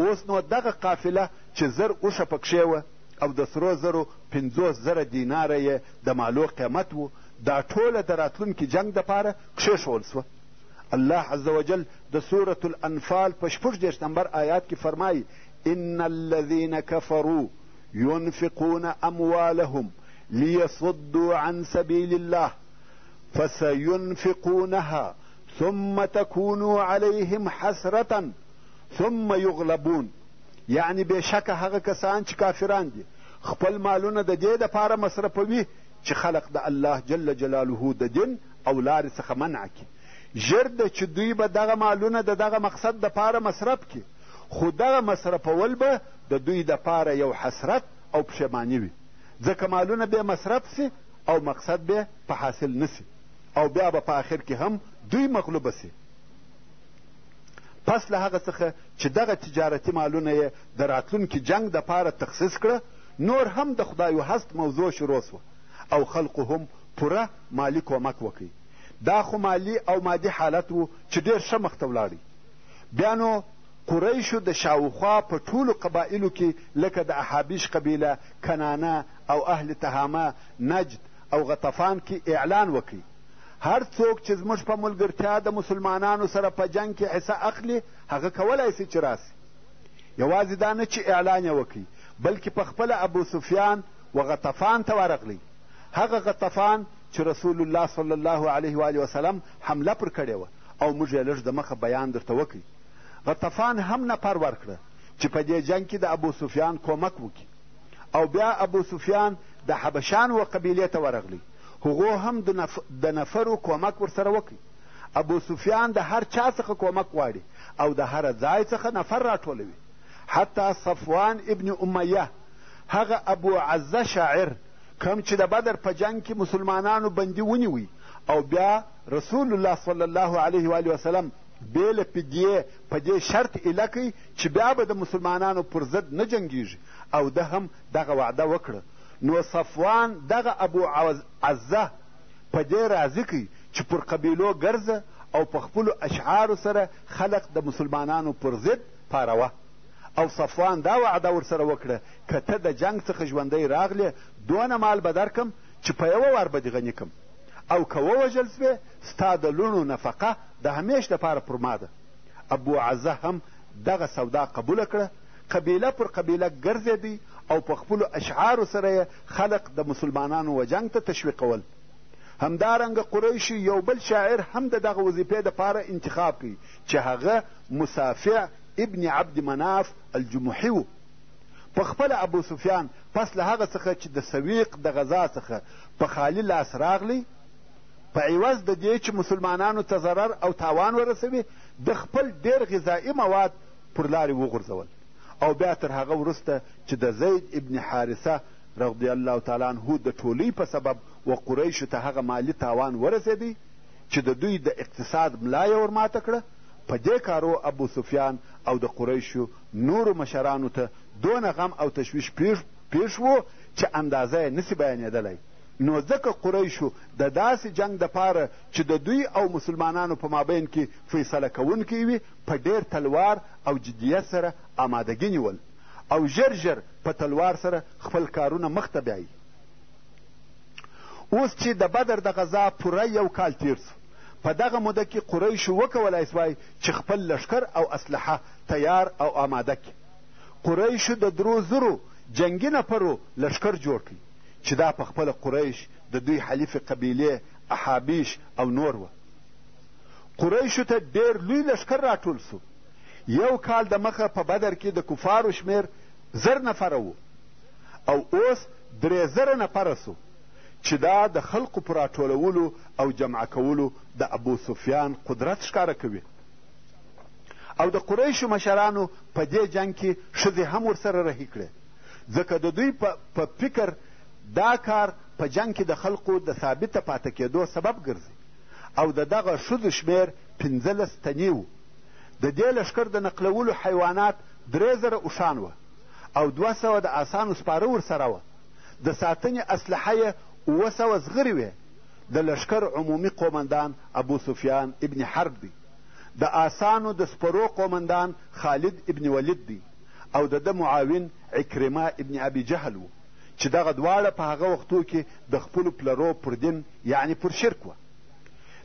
اوس نو دغه قافله چې زر اوښه پکښې وه او د سرو زرو پنځوس زره دیناره یې د مالو قیمت و دا ټوله د راتلونکي جنګ دپاره کښېښول سوه الله عز وجل د سورة الانفال په شپږ دېرش نمبر آیات کې فرمایي ان الذین کفروا ينفقون اموالهم ليصدوا عن سبيل الله فسينفقونها ثم تكون عليهم حسرة ثم يغلبون یعنی بېشکه هغه کسان چې کافران دي خپل مالونه د دې دپاره مصرفوي چې خلق د الله جل جلاله د دین او لارې څخه منع کړي ژر ده چې دوی به دغه مالونه د دغه مقصد دپاره مصرف کړي خو دغه مصرفول به د دوی دپاره یو حسرت او پښېماني وي ځکه مالونه بې مصرف سي او مقصد بې په حاصل نسي او بیا به په آخر کې هم دوی مغلوبه سي پس له هغه څخه چې دغه تجارتي مالونه یې د راتلونکي جنګ دپاره تخصیص کړه نور هم د خدای هست موضوع شروع سوه او خلقو هم پوره مالي کومک وکړي. دا خو مالي او مادي حالت و چې ډېر ښه مخته ولاړی. بیا نو قریشو د شاوخوا په ټولو قبایلو کې لکه د احابیش قبیله، کنانه او اهل تهامه، نجد او غطفان کې اعلان وکړ، هر څوک چې زموږ په ملګرتیا د مسلمانانو سره په جنګ کې حصه اخلي هغه کولای شي چې راشي. یوازې دا نه چې اعلان یې وکړ، بلکې پخپله ابوسفیان و غطفان ته ورغلی. هغه غطفان چې رسول الله صلی الله علیه و وسلم حمله پر کړې وه او موږ یې لږ د مخه بیان درته وکړ غطفان هم نفر ورکړه چې په دې جنګ کې د ابو سفیان کومک وکړي او بیا ابو سفیان د حبشان و قبیلې ته ورغلی هغو هم د نفرو کومک ورسره وکړي ابو سفیان د هر چا څخه کومک غواړي او د هر ځای څخه نفر راټولوي حتی صفوان ابن امیه هغه ابو عزه شاعر کوم چې د بدر په جنګ کې مسلمانانو بندي ونیوی او بیا رسول الله صلی الله علیه و آله وسلم بې له فدیې په دې شرط ایله کوي چې بیا به د مسلمانانو پر ضد نه جنګیږي او ده هم دغه وعده وکړه نو صفوان دغه ابو عزه په دې راضي کوي چې پر قبیلو ګرځه او په خپلو اشعارو سره خلق د مسلمانانو پر ضد پاروه او صفوان دا وعده ورسره وکړه که ته د جنګ څخه ژوندی راغلې دونه مال به درکم چې په یوه وار به دې غني کم او که ووژل سوې ستا د لوڼو نفقه د همیش دپاره پر ما ده ابو عزه هم دغه سودا قبوله کړه قبیله پر قبیله ګرځېدی او په خپلو اشعارو سره یې خلق د مسلمانانو و جنګ ته تشویقول همدارنګه قریشو یو بل شاعر هم د دغه وظیفې دپاره انتخاب کوي چې هغه مصافع ابن عبد مناف الجمحي و، پخپله ابو سفیان پس له هغه څخه چې د سویق د غزا څخه په خالي لاس راغلی، په عوض د دې چې مسلمانانو ته ضرر او تاوان ورسوي، ده خپل ډېر غذايي مواد پر لارې وغورځول او بیا تر هغه وروسته چې د زید ابن حارثه رضی الله تعالی عنه د ټولۍ په سبب و قریشو ته هغه مالي تاوان ورسېدی، چې د دوی د اقتصاد ملا یې ورماته کړه، په دې کارو ابو سفیان او د قریشو نورو مشرانو ته دونه غم او تشویش پېښ و چې اندازه یې نسي بیانېدلی، نو ځکه قریشو د داسې جنګ دپاره چې د دوی او مسلمانانو په مابین کې فیصله کوونکی وي په ډېر تلوار او جدیت سره امادګي نیول او ژر ژر په تلوار سره خپل کارونه مخته بیایي. اوس چې د بدر د غزا پوره یو کال تیر سو په دغه موده کې قریشو وکولای سوای چې خپل لښکر او اسلحه تیار او آماده کړي قریشو د درو زرو جنګي نفرو لښکر جوړ کړي چې دا په خپله قریش د دوی حلیفې قبیلې احابیش او نور وه قریشو ته ډېر لوی لښکر راټول سو یو کال د مخه په بدر کې د کفارو شمېر زر نفره وو او اوس درې زره نفره سو چې دا د خلقو په راټولولو او جمعه کولو د ابوسفیان قدرت ښکاره کوي او د قریشو مشرانو په دې جنګ کې ښځې هم ورسره رهي کړې ځکه د دوی په فکر دا کار په جنګ کې د خلقو د ثابته پاته کېدو سبب ګرځي او د دغه ښځو شمېر پنځلس تنې وو د دې لښکر د نقلولو حیوانات درې زره اوښان وه او دوه سوه د اسانو سپاره ورسره وه د ساتنې اسلحه یې اووه سوه زغرې وې د لښکر عمومي قومندان ابو سفیان ابن حرب دی د آسانو د سپرو قومندان خالد ابن ولید دی او د ده معاون عکرمه ابن ابي جهل و چې دغه دواړه په هغه وختو کې د خپلو پلرو پر دین یعنې پر شرک وه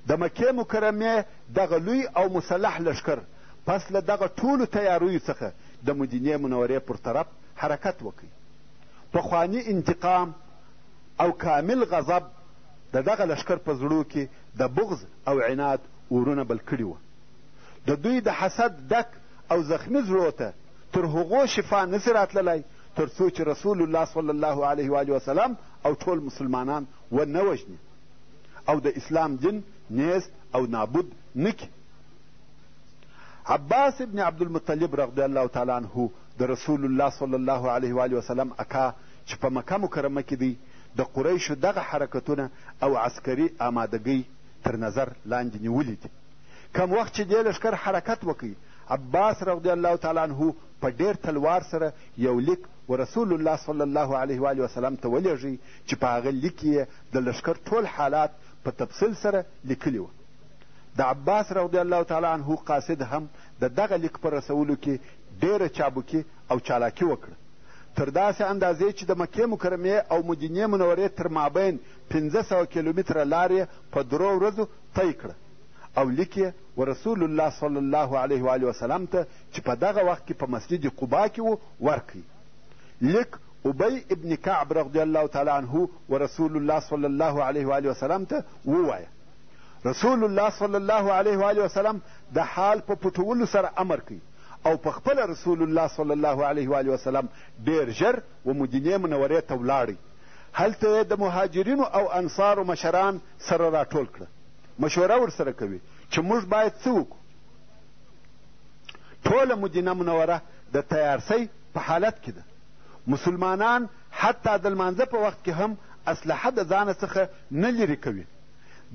د مکې مکرمې دغه لوی او مسلح لښکر پس له دغه ټولو تیاریو څخه د مدینې منورې پر طرف حرکت وکړي پخواني انتقام او کامل غضب د دغه لښکر په زړو کې د بغز او عناد اورونه بل کړي وه د دوی د حسد ډک او زخمي زړو ته تر هغو شفا نسي راتللی تر څو چې رسول الله صلی الله علیه و وسلم او ټول مسلمانان ونه وژني او د اسلام دین نیست او نابود نکړي عباس ابن عبدالمطلب رضی الله تعالی عنه د رسول الله صلی الله علیه و آله وسلم اکا چې په مکه مکرمه کې دی د قریشو دغه حرکتونه او عسکري آمادګۍ تر نظر لاندې نیولي دي کم وخت چې دې لښکر حرکت وکړي عباس رضی الله تعالی عنه په ډېر تلوار سره یو لیک و رسول الله صلی الله علیه و وسلم ته ولېږئ چې په هغه لیک یې د لښکر ټول حالات په تفصیل سره لیکلي وه د عباس رضی الله تعالی عنه قاصد هم د دغه لیک په رسولو کې ډېره چابکي او چالاکي وکړه تر داسې اندازې چې د مکې مکرمې او مدینې منورې تر مابین پنځه سوه کیلومتره لار یې په درو ورځو طی کړه او لیک یې و رسول الله صلی الله علیه وآله وسلم ته چې په دغه وخت کې په مسجد قبا کې و ورکړي لیک ابی ابن کعب رضی الله تعالی عنه و رسول الله صلی الله علیه وآله وسلم ته ووایه رسول الله صلی الله علیه و وسلم د حال په پټولو سره امر کوي او په خپله رسول الله صلی الله علیه و وسلم ډېر ژر و مدینې منورې ته ولاړی هلته یې د مهاجرینو او انصارو مشران سره راټول کړه مشوره ورسره کوي چې موږ باید څه وکړو ټوله مدینه منوره د تیارسۍ په حالت کې ده مسلمانان حتی د لمانځه په وخت کې هم اسلحه د ځانه څخه نه لیرې کوي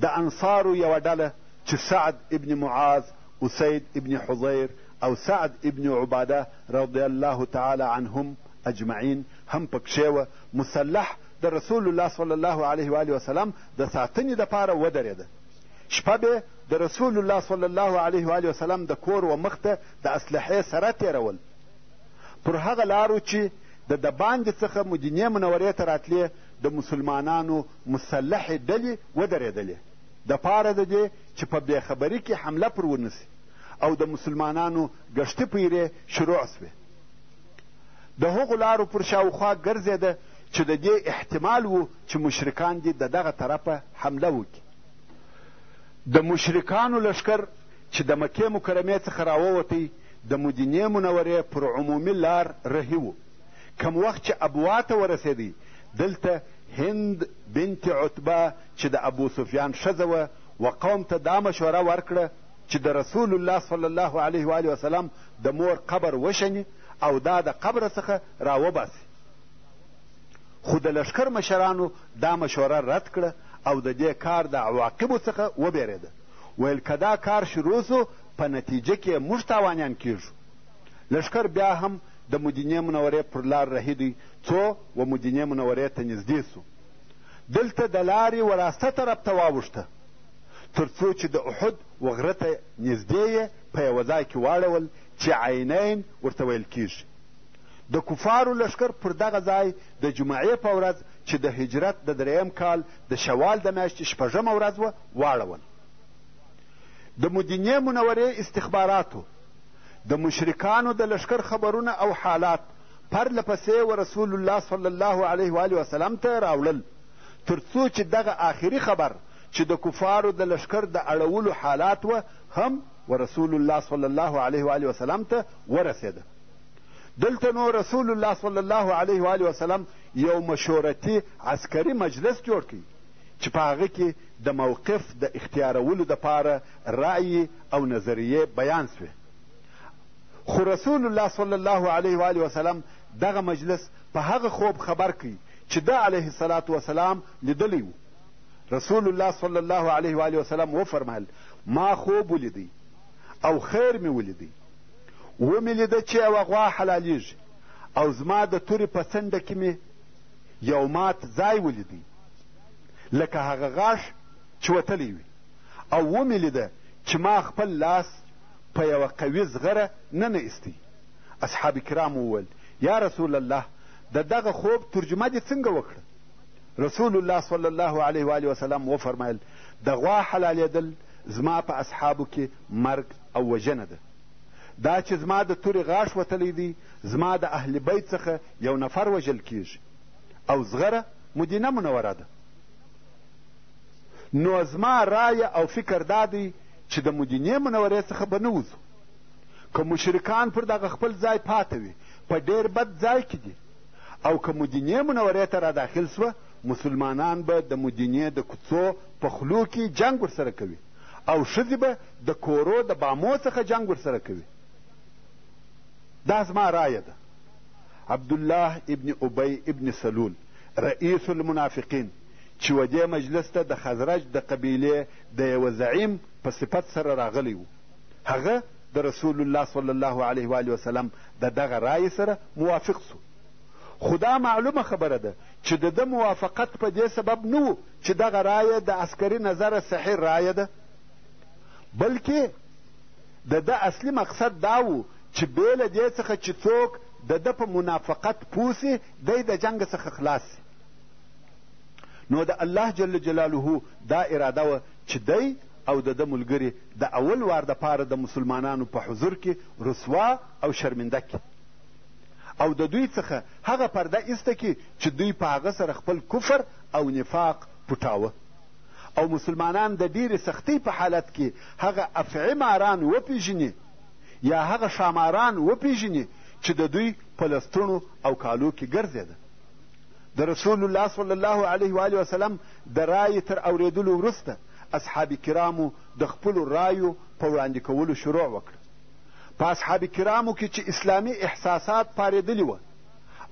د انصارو یوه ډله چې سعد ابن معاذ اسید ابن حضیر او سعد ابن عباده رضی الله تعالی عنهم اجمعین هم پکښې وه مسلح د رسول الله صلی الله علیه و وسلم د ساتنې دپاره ودرېده شپه به د رسول الله صلی الله علیه و وسلم د کور و مخ ته د اسلحې سره تېرول پر هغه لارو چې د دباندې څخه مدینې منورې ته راتلې د مسلمانانو مسلحې ډلې ودرېدلې دپاره د دې چې په بېخبري کې حمله پر ونسي او د مسلمانانو ګشتي پیرې شروع سوې د هغو لارو پر شاوخوا ګرځېده چې د دې احتمال و چې مشرکان دې د دغه طرفه حمله وکړي د مشرکانو لښکر چې د مکې مکرمې څخه راووتی د مدینې منورې پر عمومي لار رهي و. کوم وخت چې ابوا ته ورسېدی دلته هند بنت عتبه چې د ابو سفیان ښځه وه و قوم ته دا مشوره ورکړه چې د رسول الله صلی الله علیه و آله وسلم د مور قبر وشني او دا د قبر څخه راوباسي خو د لښکر مشرانو دا مشوره رد کړه او د دې کار د عواقبو څخه وبېرېده ویل که دا کار شروع سو په نتیجه کي موږ تاوانیان کیږو. لښکر بیا هم د مدینې منورې پر لار رهي دی څو و مدینې منورې ته نږدې سو. دلته د لاري وراسته طرف ته واوښته تر څو چي د احد و غره ته نږدې یې په یوه ځای کي واړول چي عینین ورته ویل کیږي. د کفارو لښکر پر دغه ځای د جمعې په ورځ چي د هجرت د درېیم کال د شوال د میاشتي شپږمه ورځ وه واړول د مدینې منورې استخباراتو د مشرکانو د لشکر خبرونه او حالات پرله پسې و رسول الله صلی الله علیه و آله وسلم ته راوړل تر څو چې دغه آخري خبر چې د کفارو د لشکر د اړولو حالات وه هم و رسول الله صلی الله علیه و آله وسلم ته ورسېده دلته نو رسول الله صلی الله علیه و آله وسلم یو مشورتي عسکري مجلس جوړ کړي چې په هغه کې د موقف د اختیارولو لپاره رأیې او نظریې بیان شوې خو رسول الله صلی الله علیه و آله وسلم دغه مجلس په هغه خوب خبر کړي چې ده علیه الصلاة وسلام لیدلی و رسول الله صلی الله علیه و آله وسلم وفرمایل ما خوب ولیدی او خیر مې ولیدی ومې لیده چې یوه غوا حلالیږي او زما د تورې په څنډه کې مې یو مات ځای ولیدی لکه هغه غاښ چې وتلی وي او ومې لیده چې ما خپل لاس په یوه قوي زغره ننه ایستی اصحاب کرام وویل یا رسول الله د دغه خوب ترجمه دې څنګه وکړه رسول الله صلی الله علیه و آله وسلم وفرمایل د غوا حلالېدل زما په اصحابو کې مرګ او وژنه ده دا چې زما د تورې غاښ وتلی دی زما د اهل بیت څخه یو نفر وژل کیږي او زغره مدینه منوره ده نو زما رایه او فکر دا دی چې د مدینې منورې څخه به نه وځو که مشرکان پر دغه خپل ځای پاته وي په ډېر بد ځای کې دي او که مدینې منورې ته را داخل سوه مسلمانان به د مدینې د کوڅو په خلو کې جنګ ورسره کوي او ښځې به د کورو د بامو څخه جنګ ورسره کوي دا زما رایه ده عبدالله ابن ابی ابن سلول رئیس المنافقین چې و دې مجلس ته د خزرج د قبیلې د یوه زعیم په صفت سره راغلی و هغه د رسول الله صلی الله علیه و آله وسلم د دغه رایې سره موافق سو خو دا معلومه خبره ده چې د ده موافقت په دې سبب نه و چې دغه رایه د عسکري نظره صحیح رایه ده بلکې د ده اصلي مقصد دا و چې بې له دې څخه چې څوک د ده په منافقت پوه سي دی د جنګ څخه خلاص سي نو د الله جل جلاله دا اراده وه چې دی او د ده ملګري د اول وار دپاره د مسلمانانو په حضور کې رسوا او شرمنده کړي او د دوی څخه هغه پرده ایسته کړي چې دوی په هغه سره خپل کفر او نفاق پټاوه او مسلمانان د ډېرې سختۍ په حالت کې هغه افعي ماران وپېژني یا هغه ښاماران وپېژني چې د دوی په لستوڼو او کالو کې ګرځېده د رسول الله صلی الله علیه و آله وسلم د رایې تر اورېدلو وروسته اصحاب کرامو د خپلو رایو په وړاندې کولو شروع وکړه په اصحاب کرامو کې چې اسلامي احساسات پارېدلي وه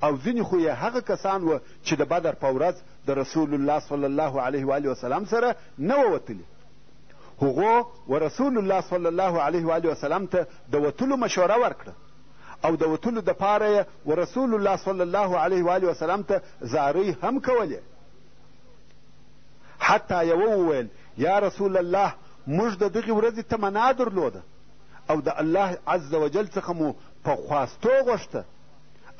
او ځینې خو یې هغه کسان وه چې د بدر په ورځ د رسول الله صلی الله علیه و آله وسلم سره نه وه وتلي هغو و رسول الله صلی الله علیه و آله وسلم ته د وتلو مشوره ورکړه او د وتلو دپاره یې و رسول الله صلی الله علیه و آله وسلم ته زارۍ هم کولې حتی یوه وویل یا رسول الله موږ د دغې ورځې تمنا درلوده او د الله عز وجل څخه مو په خواستو غوښته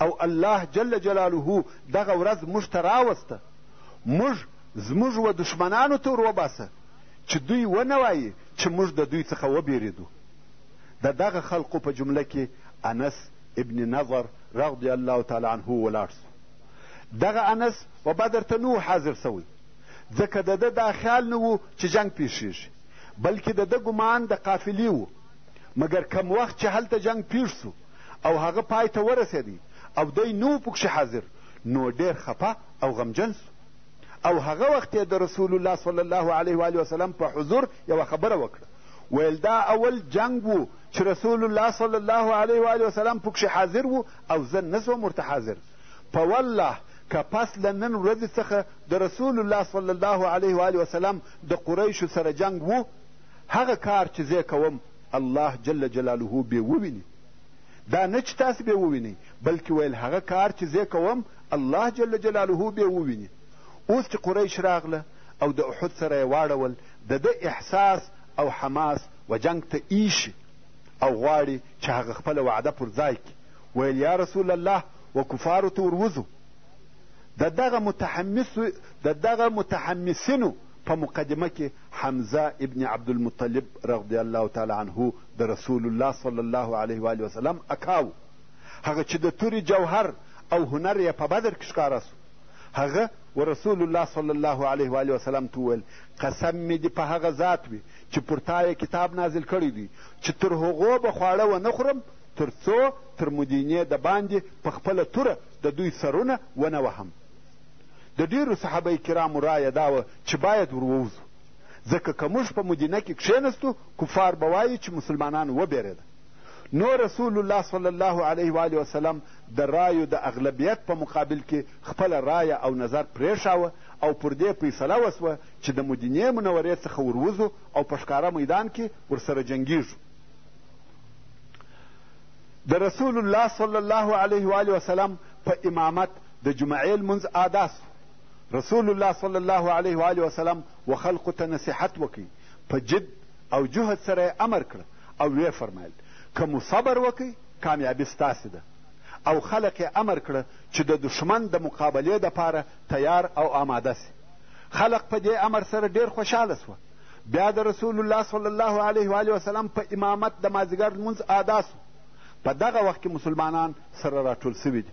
او الله جل جلاله دغه ورځ موږ ته راوسته موږ زموږ و دښمنانو ته ور وباسه چې دوی ونه وایي چې موږ د دوی څخه وبېرېدو د دغه خلقو په جمله کې انس ابن نظر رضی الله تعالی عنه ولاړ سو دغه انس و بدر ته نه حاضر سوی ځکه د ده دا خیال نه و چې جنګ پیښیږي بلکې د ده ګمان د قافلې و مګر کم وخت چې هلته جنګ پیښ سو او هغه پای ته ورسېدی او دی نه و پکښې حاضر نو ډېر خپه او غمجن سو او هغه وخت یې د رسول الله صلی الله علیه و وسلم په حضور یوه خبره وکړه ویل دا اول جنګ و چې رسول الله صلی الله علیه و وسلم پکښې حاضر و او زه نه سوم ورته حاضر په والله که پس له نن ورځې څخه د رسول الله صلی الله علیه و وسلم د قریشو سره جنګ و هغه کار چې زه کوم الله جل جلاله بې وویني دا نه چې تاسې بې ووینئ بلکې ویل هغه کار چې زه کوم الله جل جلاله بې وویني اوس چې قریش راغله او د احد سره یې واړول د ده احساس او حماس و جنګ ته ایشي او غواړي چې هغه خپله وعده پر ځای کړي ویل یا رسول الله و کفارو ته وروځو د دغه متحمسینو په مقدمه کې حمزه ابن عبدالمطلب رغضی الله تعالی عنه د رسول الله صلی الله علیه وآله وسلم اکا وو، هغه چې د توري جوهر او هنر یې په بدر کې ښکاره شو، هغه ورسول الله صلی الله علیه وآله وسلم ته وویل، قسم مې دې په هغه ذات وي چې پر تا یې کتاب نازل کړی دی چې تر هغو به خواړه ونه خورم تر څو تر مدینې د باندې په خپله توره د دوی سرونه ونه وهم. د ډېرو صحابه کرامو رایه دا وه چې باید ور ووځو ځکه که موږ په مدینه کې کښېنستو کفار به وایي چې مسلمانان وبېرېده نو رسول الله صلی الله علیه و آله وسلم د رایو د اغلبیت په مقابل کې خپله رایه او نظر پرېښاوه او پر دې فیصله وسوه چې د مدینې منورې څخه وروځو او په ښکاره میدان کې ورسره جنګیږو د رسول الله صلی الله علیه و آله وسلم په امامت د جمعې لمونځ آدا سو. رسول الله صلی الله علیه و آله وسلم و خلقو ته نصیحت وکړ، په جد او جهد سره یې امر کړ او ویې فرمایل، که مو صبر وکړ کامیابي ستاسې ده او خلق یې امر کړ چې د دښمن د مقابلې دپاره تیار او آماده سي. خلق په دې امر سره ډېر خوشحاله سوه. بیا د رسول الله صلی الله علیه و آله وسلم په امامت د مازدیګر لمونځ آدا سو. په دغه وخت کي مسلمانان سره راټول سوي دي.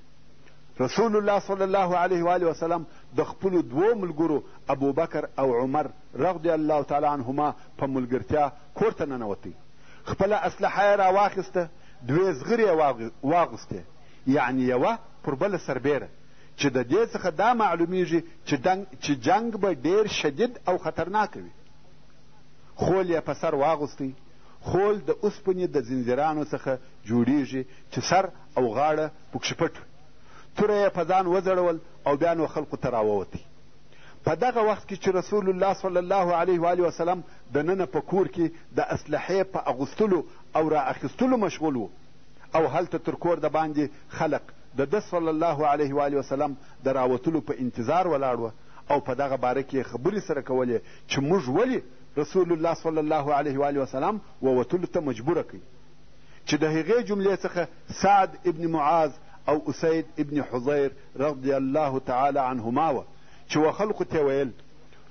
رسول الله صلی الله علیه و آله وسلم د خپلو دوو ملګرو ابوبکر او عمر رضی الله تعالی عنهما په ملګرتیا کور ته ننوتی خپله اسلحه یې راواخیسته دوې زغرې یې واغوستې یعنې یوه پر بله سربېره چې د دې څخه دا معلومیږي چې جنګ به ډېر شدید او خطرناک وي خول یې په سر واغوستی خول د اوسپنې د زنځیرانو څخه جوړیږي چې سر او غاړه پکښې پټ وي. توره يې په ځان وځړول او بيا نو خلقو ته راووت. په دغه وخت کې چې رسول الله صلی الله علیه وآله وسلم دننه په کور کې د اسلحې په اغوستلو او را اخيستلو مشغول و او هلته تر کور د باندې خلق د ده صلی الله علیه وآله وسلم د راوتلو په انتظار ولاړ وه او په دغه باره کې خبرې سره کولې چې موږ ولې رسول الله صلی الله علیه وآله وسلم ووتلو ته مجبور کړ. چې د هغې جملې څخه سعد ابن معاذ او اسید ابن حضیر رضی الله تعالی عنهما وه چې و خلقو ته ویل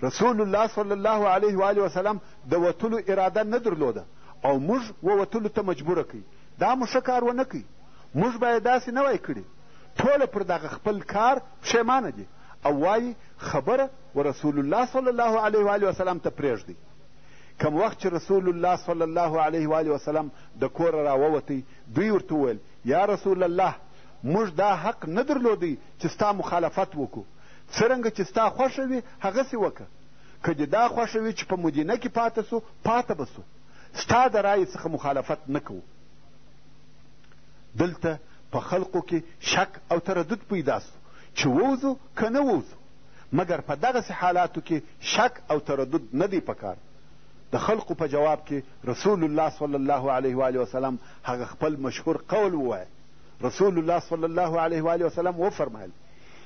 رسول الله صلی الله علیه و آله وسلم د وتلو اراده نه درلوده او موږ ووتلو ته مجبوره کوي دا مو ښه کار ونه کوي موږ باید داسې نه وای کړي ټوله پر دغه خپل کار پښېمانه دي او وایي خبره و رسول الله صلی الله علیه و آله وسلم ته پرېږدئ کوم وخت چې رسول الله صلی الله علیه و وسلم د کوره راووتی دوی ورته وویل یا رسول الله موږ دا حق نه درلودی چې ستا مخالفت وکړو څرنګه چې ستا خوښه وي هغسې وکړه که دې دا خوښه وي چې په مدینه کې پاته سو پاته به سو ستا د رایې څخه مخالفت نه کوو دلته په خلقو کې شک او تردد پیدا سو چې ووځو که نه ووځو مګر په دغسې حالاتو کې شک او تردد نه دی پکار د خلقو په جواب کې رسول الله صلی الله علیه و وسلم هغه خپل مشهور قول ووایه رسول الله صلی الله علیه و وسلم وفرمایل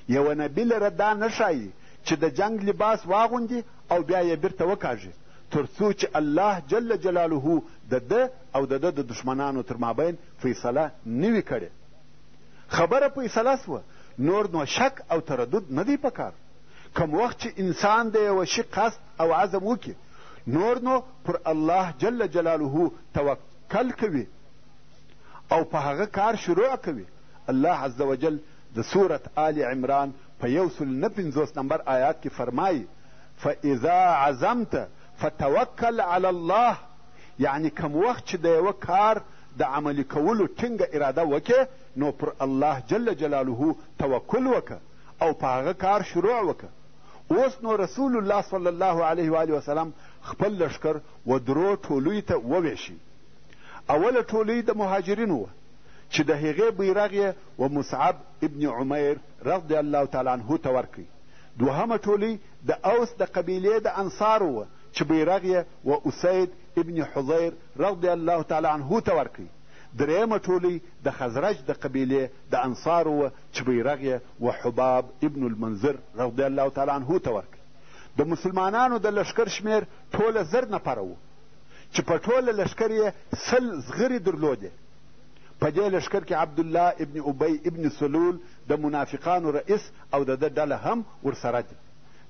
یوه نبي لره دا نه ښایي چې د جنګ لباس واغوندي او بیا یې بیرته وکاږي تر څو چې الله جل جلاله د ده او د ده د دښمنانو تر مابین فیصله نه وي کړې خبره فیصله سوه نور نو شک او تردد نه دی پکار کوم وخت چې انسان د یوه شي قصد او عزم وکړي نور نو پر الله جل جلاله توکل کوي او په هغه کار شروع کوي الله عز وجل د سورت آل عمران په یو سل نه پنځوس نمبر آیات کې فرمایي فاذا عزمت فتوکل علی الله یعنې کوم وخت چې د یوه کار د عملي کولو ټینګه اراده وکړې نو پر الله جل جلاله توکل وکړه او په هغه کار شروع وکړه. اوس نو رسول الله صلی الله علیه وآله وسلم خپل لښکر و درو ټولیو ته ووېشي. اوله ټولۍ د مهاجرینو وه چې د هغې بیرغ یې و مصعب ابن عمیر رضی الله تعالی عنه ته ورکړ. دوهمه ټولۍ د اوس د قبیلې د انصارو وه چې بیرغ یې و اسید ابن حضیر رضی الله تعالی عنه ته ورکړ، درېیمه ټولۍ د خزرج د قبیلې د انصارو وه چې بیرغ یې و حباب ابن المنذر رضی الله تعالی عنه ته ورکړ، د مسلمانانو د لښکر شمېر ټوله زر نفره و چې په ټوله لښکر یې سل زغرې درلودې، په دې لښکر کې عبدالله ابن ابی ابن سلول د منافقانو رئیس او د ده ډله هم ورسره دي.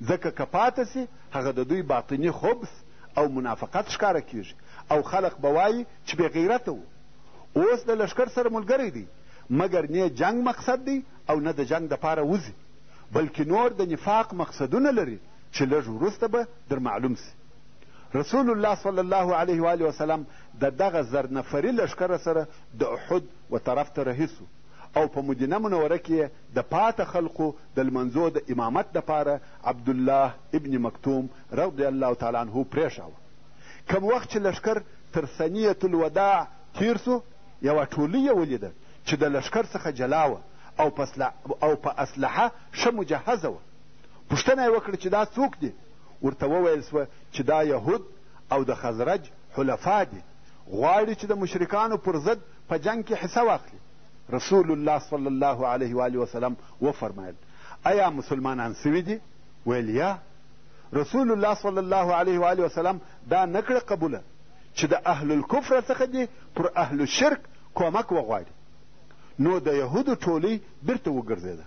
ځکه که پاته سي هغه د دوی باطني خبث او منافقت ښکاره کیږي او خلق به وایي چې بې غیرته و اوس د لښکر سره ملګری دی مګر نه جنګ مقصد دی او نه د جنګ دپاره وځي بلکې نور د نفاق مقصدونه لري چې لږ وروسته به در معلوم سي رسول الله صلی الله علیه و وسلم د دغه زرنفري لښکره سره د احد و طرف ته رهي سو او په مدینه منوره کې یې د پاته خلقو د لمنځو د امامت دپاره عبدالله ابن مکتوم رضی الله تعالی عنه پرېښاوه. کوم وخت چې لښکر تر ثنیة الوداع تېر سو، یوه ټولۍ یې ولیده چې د لښکر څخه جلا وه او په او په اسلحه ښه مجهزه وه. پوښتنه یې وکړه چې دا څوک دي؟ ورته وویل سوه چې دا یهود او د خزرج حلفاء دي، غواړي چې د مشرکانو پر ضد په جنګ کې حصه واخلي رسول الله صلی الله علیه و آله وسلم وفرمایل ایا مسلمانان سوي دي ویل یا رسول الله صلی الله علیه و آله وسلم دا نکړه قبوله چې د اهل الکفر څخه دي پر اهل الشرک کمک وغواړي نو د یهودو ټولۍ بیرته وګرځېده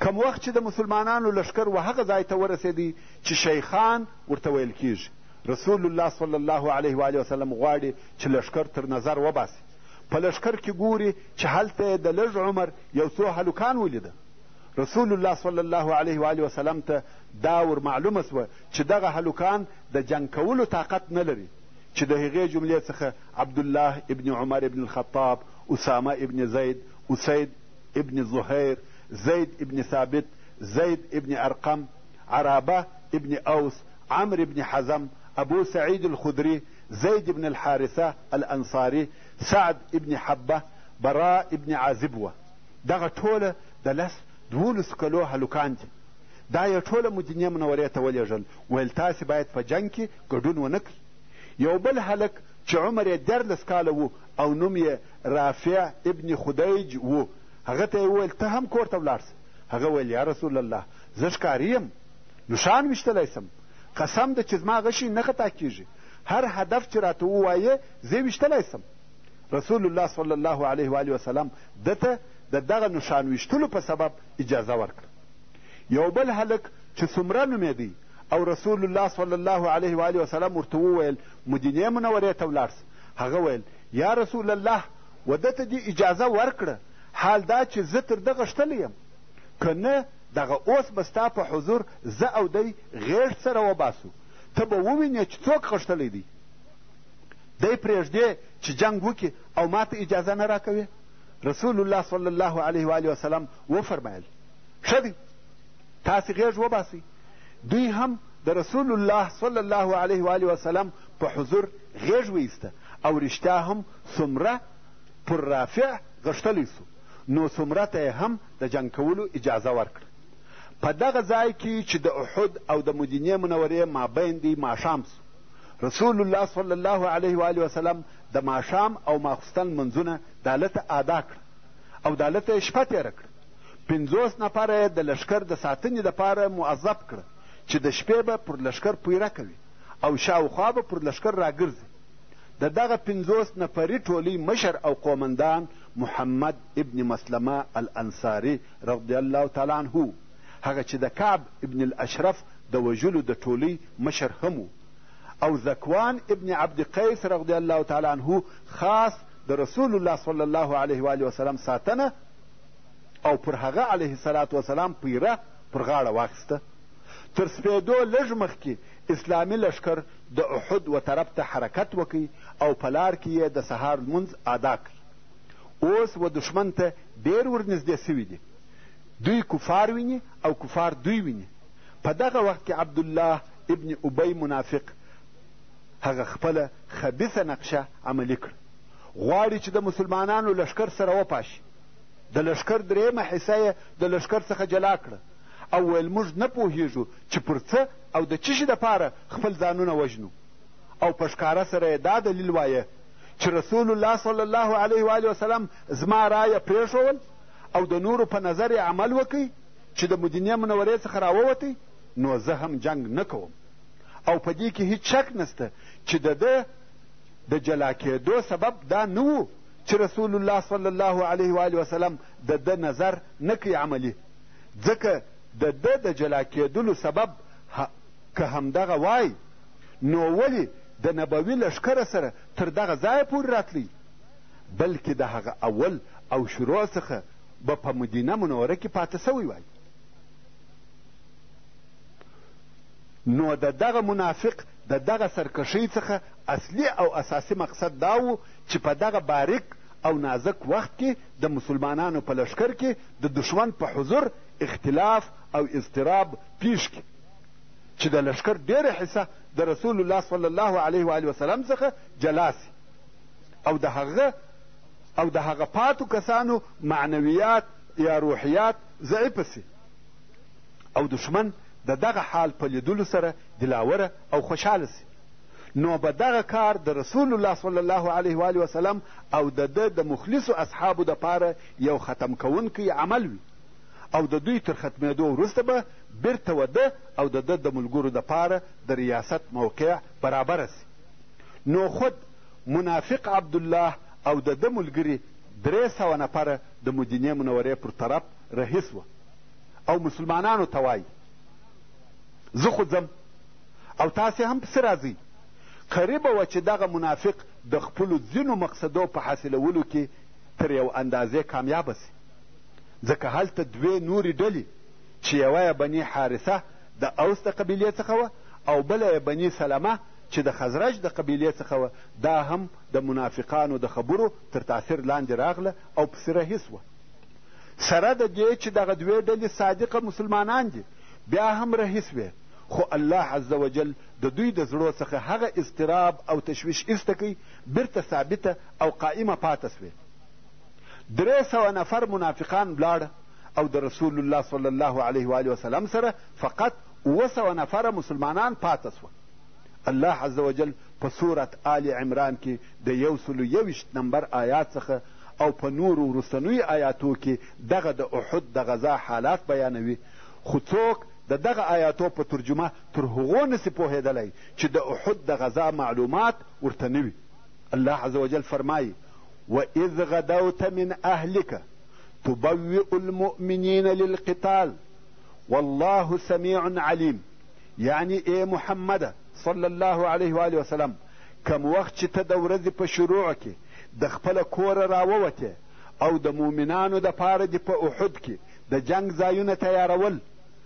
کم وخت چې د مسلمانانو لښکر و هغه ځای ته ورسېدی چې شیخان ورته ویل کیږي رسول الله صلی الله علیه وآله وسلم غواړي چې لښکر تر نظر وباسي په لښکر کې ګوري چې هلته یې د لږ عمر یو څو هلکان ولیده رسول الله صلی الله علیه و وسلم ته دا ور معلومه سوه چې دغه هلکان د جنګ کولو طاقت نه لري چې د هغې جملې څخه عبدالله ابن عمر ابن الخطاب اسامه ابن زید اسید ابن زهیر زید ابن ثابت زید ابن ارقم عرابه ابن اوس، عمرو ابن حزم، ابو سعید الخدري، زید ابن الحارثه الانصاري، سعد ابن حبه، براء ابن عازب وه. دغه ټوله د لس دوولسو کلو هلکان دي. دا یې ټوله مدینې منورې ته ولېږل، ویل تاسې باید په جنګ کې ګډون ونه کړئ. یو بل هلک چې عمر یې دیارلس کاله و او نوم یې رافع ابن خدیج و، هغه ته یې وویل ته هم کور ته ولاړ شه. هغه ویل یا رسول الله! زه ښکاري یم نو شان ویشتلی سم قسم ده چې زما غشی نه خطا کیږي هر هدف چې راته ووایې زه ویشتلی سم رسول الله صلی الله علیه و وسلم ده ته د دغه نشان ویشتلو په سبب اجازه ورکړه یو بل هلک چې څومره نومېدی او رسول الله صلی الله علیه و وسلم ورته وویل مدینې منورې ته ولاړ هغه ویل یا رسول الله و ده ته دې اجازه ورکړه حال دا چې زه تر ده غښتلی یم که نه دغه اوس به ستا په حضور زه او دی غېږ سره وباسو ته به ووینې چې څوک غښتلی دی دی پرېږدې چې جنګ وکړي او ما ته اجازه نه راکوې رسول الله صلی الله علیه و وسلم وفرمایل ښه دی تاسې غېږ وباسئ دوی هم د رسول الله صلی الله علیه و وسلم په حضور غېږ وایسته او رښتیا هم ثمره پر رافع غښتلی سو نو سمره ته یې هم د جنګ کولو اجازه ورکړه. په دغه ځای کې چې د احد او د مدینې منورې مابین دی ماښام شو. رسول الله صلی الله علیه و آله وسلم د ماښام او ماخوستن لمونځونه دالته ادا کړه او دالته یې شپه تېره کړه. پنځوس نفره یې د لښکر د ساتنې لپاره موظف کړه چې د شپې به پر لښکر پیره کوي او شاوخوا به پر لښکر راګرځي. د دغه پنځوس نفري ټولۍ مشر او قومندان محمد ابن مسلمه الانصاري رضی الله تعالی عنه هغه چې د کعب ابن الاشرف د وژلو د ټولۍ مشر هم و او ذکوان ابن عبد قیس رضی الله تعالی عنه خاص د رسول الله صلی الله علیه و آله وسلم ساتنه او پر هغه علیه الصلاة وسلام پیره پر غاړه واخیسته تر سپېدو لږ مخکې اسلامي لښکر د احد و طرف ته حرکت وکړ او په لار کې یې د سهار لمونځ ادا کړ. اوس و دښمن ته ډېر ورنږدې شوي دي. دوی کفار ویني او کفار دوی ویني. په دغه وخت کې عبدالله ابن ابی منافق هغه خپله خبیثه نقشه عملي کړه. غواړي چې د مسلمانانو لښکر سره وپاشي. د لښکر درېیمه حصه یې د لښکر څخه جلا کړه. او ویل موږ نه پوهېږو چې پر څه او د چه شي دپاره خپل ځانونه وژنو او په ښکاره سره یې دا دلیل وایه چې رسول الله صلی الله علیه و وسلم زما رایه پرېښول او د نورو په نظر یې عمل وکړي چې د مدینې منورې څخه راووتی نو زه هم جنګ نه کوم او په دې کې هیڅ شک نسته چې د ده د جلا کېدو سبب دا نه و چې رسول الله صلی الله علیه و وسلم د ده نظر نه کوي عملي ځکه د ده د جلا کېدلو سبب که همدغه وای نو ولې د نبوي لښکره سره تر دغه ځایه پورې راتلی بلکې د هغه اول او شروع څخه به په مدینه منوره کې پاتې سوی وای نو د دغه منافق د دغه سرکشۍ څخه اصلي او اساسي مقصد دا و چې په دغه باریک او نازک وخت کې د مسلمانانو په لښکر کې د دښمن په حضور اختلاف او اضطراب پېښ کړي چې د لښکر ډېره حصه د رسول الله صلی الله علیه و وسلم څخه جلا سي او د هغه او د هغه پاتو کسانو معنویات یا روحیات ضعیفه سي او دښمن د دغه حال په لیدلو سره دلاوره او خوشحاله سي نو به دغه کار د رسول الله صلی الله علیه و وسلم او د ده د مخلصو اصحابو دپاره یو ختم کوونکی عمل وي او د دوی تر ختمېدو وروسته به بیرته و ده او د ده د ملګرو دپاره د ریاست موقع برابره سي نو خود منافق عبدالله او د ده ملګري درې سوه نفره د مدینې منورې پر طرف رهي سوه او مسلمانانو ته وایي زه خو ځم او تاسې هم پسې راځئ قریبه وه چې دغه منافق د خپلو ځینو مقصدو په حاصلولو کې تر یو اندازې کامیابه شي ځکه هلته دوې نورې ډلې چې یوه یې بني حارثه د اوس د قبیلې څخه وه او بله یې بني سلمه چې د خزرج د قبیلې څخه وه دا هم د منافقانو د خبرو تر تاثیر لاندې راغله او پسې رهي سوه سره د دې چې دغه دوې ډلې صادقه مسلمانان دي بیا هم رهي سوې خو الله عز وجل د دوی د زړو څخه هغه اضطراب او تشویش ایسته کوي بیرته ثابته او قائمه پاته سوه. درې سوه نفر منافقان ولاړه او د رسول الله صلی الله علیه وآله وسلم سره فقط اووه سوه نفره مسلمانان پاته سوه. الله عز وجل په سورت آل عمران کې د یو سلو یوویشت نمبر آیات څخه او په نورو وروستنیو آیاتو کې دغه د احد د غزا حالات بیانوي خو څوک د دغه آیاتو په ترجمه تر هغو نسي پوهېدلی چې د احد د غزا معلومات ورته نه وي الله عز وجل فرمایي واذ غدوت من اهلک تبوئ المؤمنین للقتال والله سمیع علیم یعنی ای محمده صلی الله علیه وآله وسلم کم وخت چې ته د ورځې په شروع کې د خپله کوره راووتې او د مؤمنانو دپاره دې په احد کې د جنګ ځایونه تیارول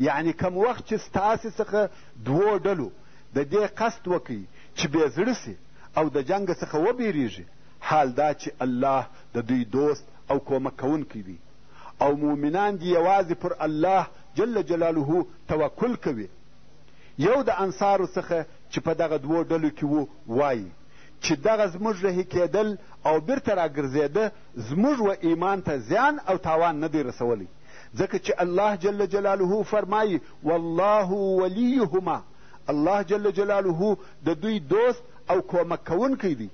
یعنې کم وخت چې ستاسې څخه دوو ډلو د دې قصد وکړي چې بې زړه سي او د جنګ څخه وبېرېږي حال دا چې الله د دوی دوست او کومک کوونکی دی او مؤمنان دي یوازې پر الله جل جلاله توکل کوي یو د انصارو څخه چې په دغه دوو ډلو کې وو وایي چې دغه زموږ رهي کېدل او بیرته راګرځېده زموږ و ایمان ته زیان او تاوان نه دی رسولی ځکه چې الله جل جلاله فرمایي والله ولیهما الله جل جلاله د دوی دوست او کومک کوونکی دی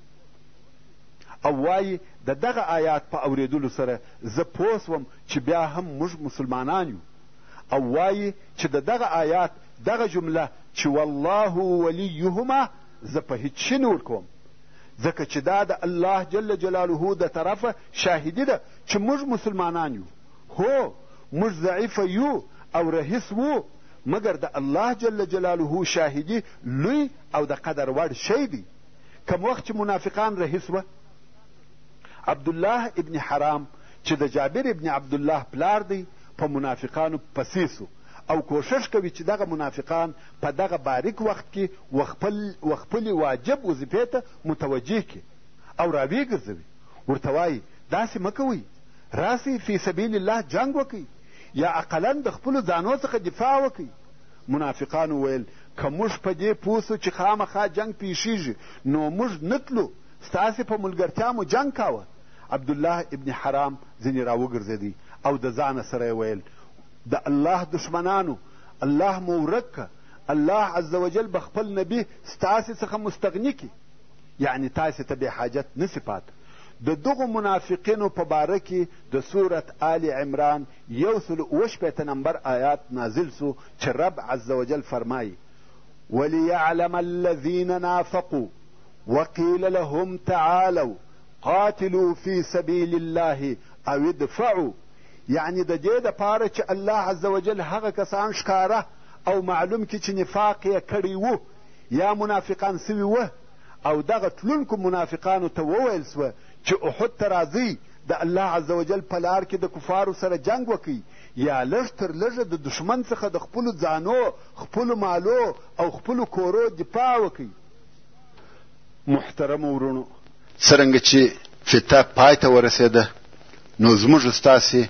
او وایي د دغه آیات په اورېدلو سره زه پوه سوم چې بیا هم موږ مسلمانان یو او وایي چې د دغه آیات دغه جمله چې والله ولیهما زه په هیڅ شي نه ورکوم ځکه چې دا د الله جل جلاله د طرفه شاهدي ده چې موږ مسلمانان یو هو موږ ضعیف یو او رهیس وو مګر د الله جل جلاله شاهدي لوی او د قدر وړ شی دی کم وخت چې منافقان رهیس وه عبدالله ابن حرام چې د جابر ابن عبدالله پلار دی په منافقانو پسې سو او کوشش کوي چې دغه منافقان په دغه باریک وخت کې وخپل وخپلې واجب وظیفې ته متوجه کړي او راویې ګرځوي ورته وایي داسې مه کوئ راسئ فی سبیل الله جنګ وکئ یا اقلا د خپلو ځانو څخه دفاع وکئ منافقانو ویل که موږ په دې پوه سو چې خامخا جنګ پیښیږي نو موږ نه تلو ستاسې په ملګرتیا مو جنګ کاوه عبدالله ابن حرام ځینې راوګرځېدی او د ځانه سره یې ویل د الله دښمنانو الله مو ورک که الله عز وجل به خپل نبي ستاسې څخه مستغني کړي یعنې تاسې ته بې حاجت نه سي پاته. د دغو منافقینو په باره کي د سورت آل عمران یو سل اووه شپېته نمبر آیات نازل سو چي رب عز وجل فرمایي، ولیعلم الذین نافقو وقیل لهم تعالو قاتلو فی سبیل الله او ادفعو یعنې د دې دپاره چي الله عز وجل هغه کسان ښکاره او معلوم کي چي نفاق یې کړی وو یا منافقان سوي وه او دغه تلونکو منافقانو ته وویل سوه چې احد ته راځئ د الله عز وجل په لار کې د کفارو سره جنګ وکړئ یا لږ تر لږه د دښمن څخه د خپلو ځانو خپلو مالو او خپلو کورو دفاع وکړئ محترمو وروڼو څرنګه چې فتا پای ته ورسېده نو زموږ ستاسې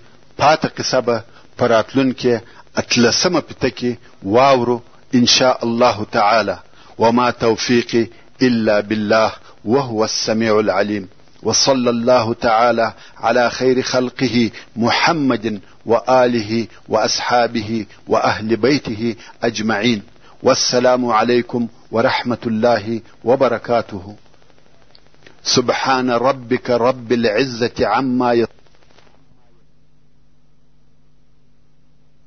پاته قصه به په راتلونکې اتلسمه پته کې واورو ان شاء الله تعالى وما توفيقي الا بالله وهو السميع العليم وصلى الله تعالى على خير خلقه محمد واله واصحابه واهل بيته اجمعين والسلام عليكم ورحمه الله وبركاته سبحان ربك رب العزه عما يصفون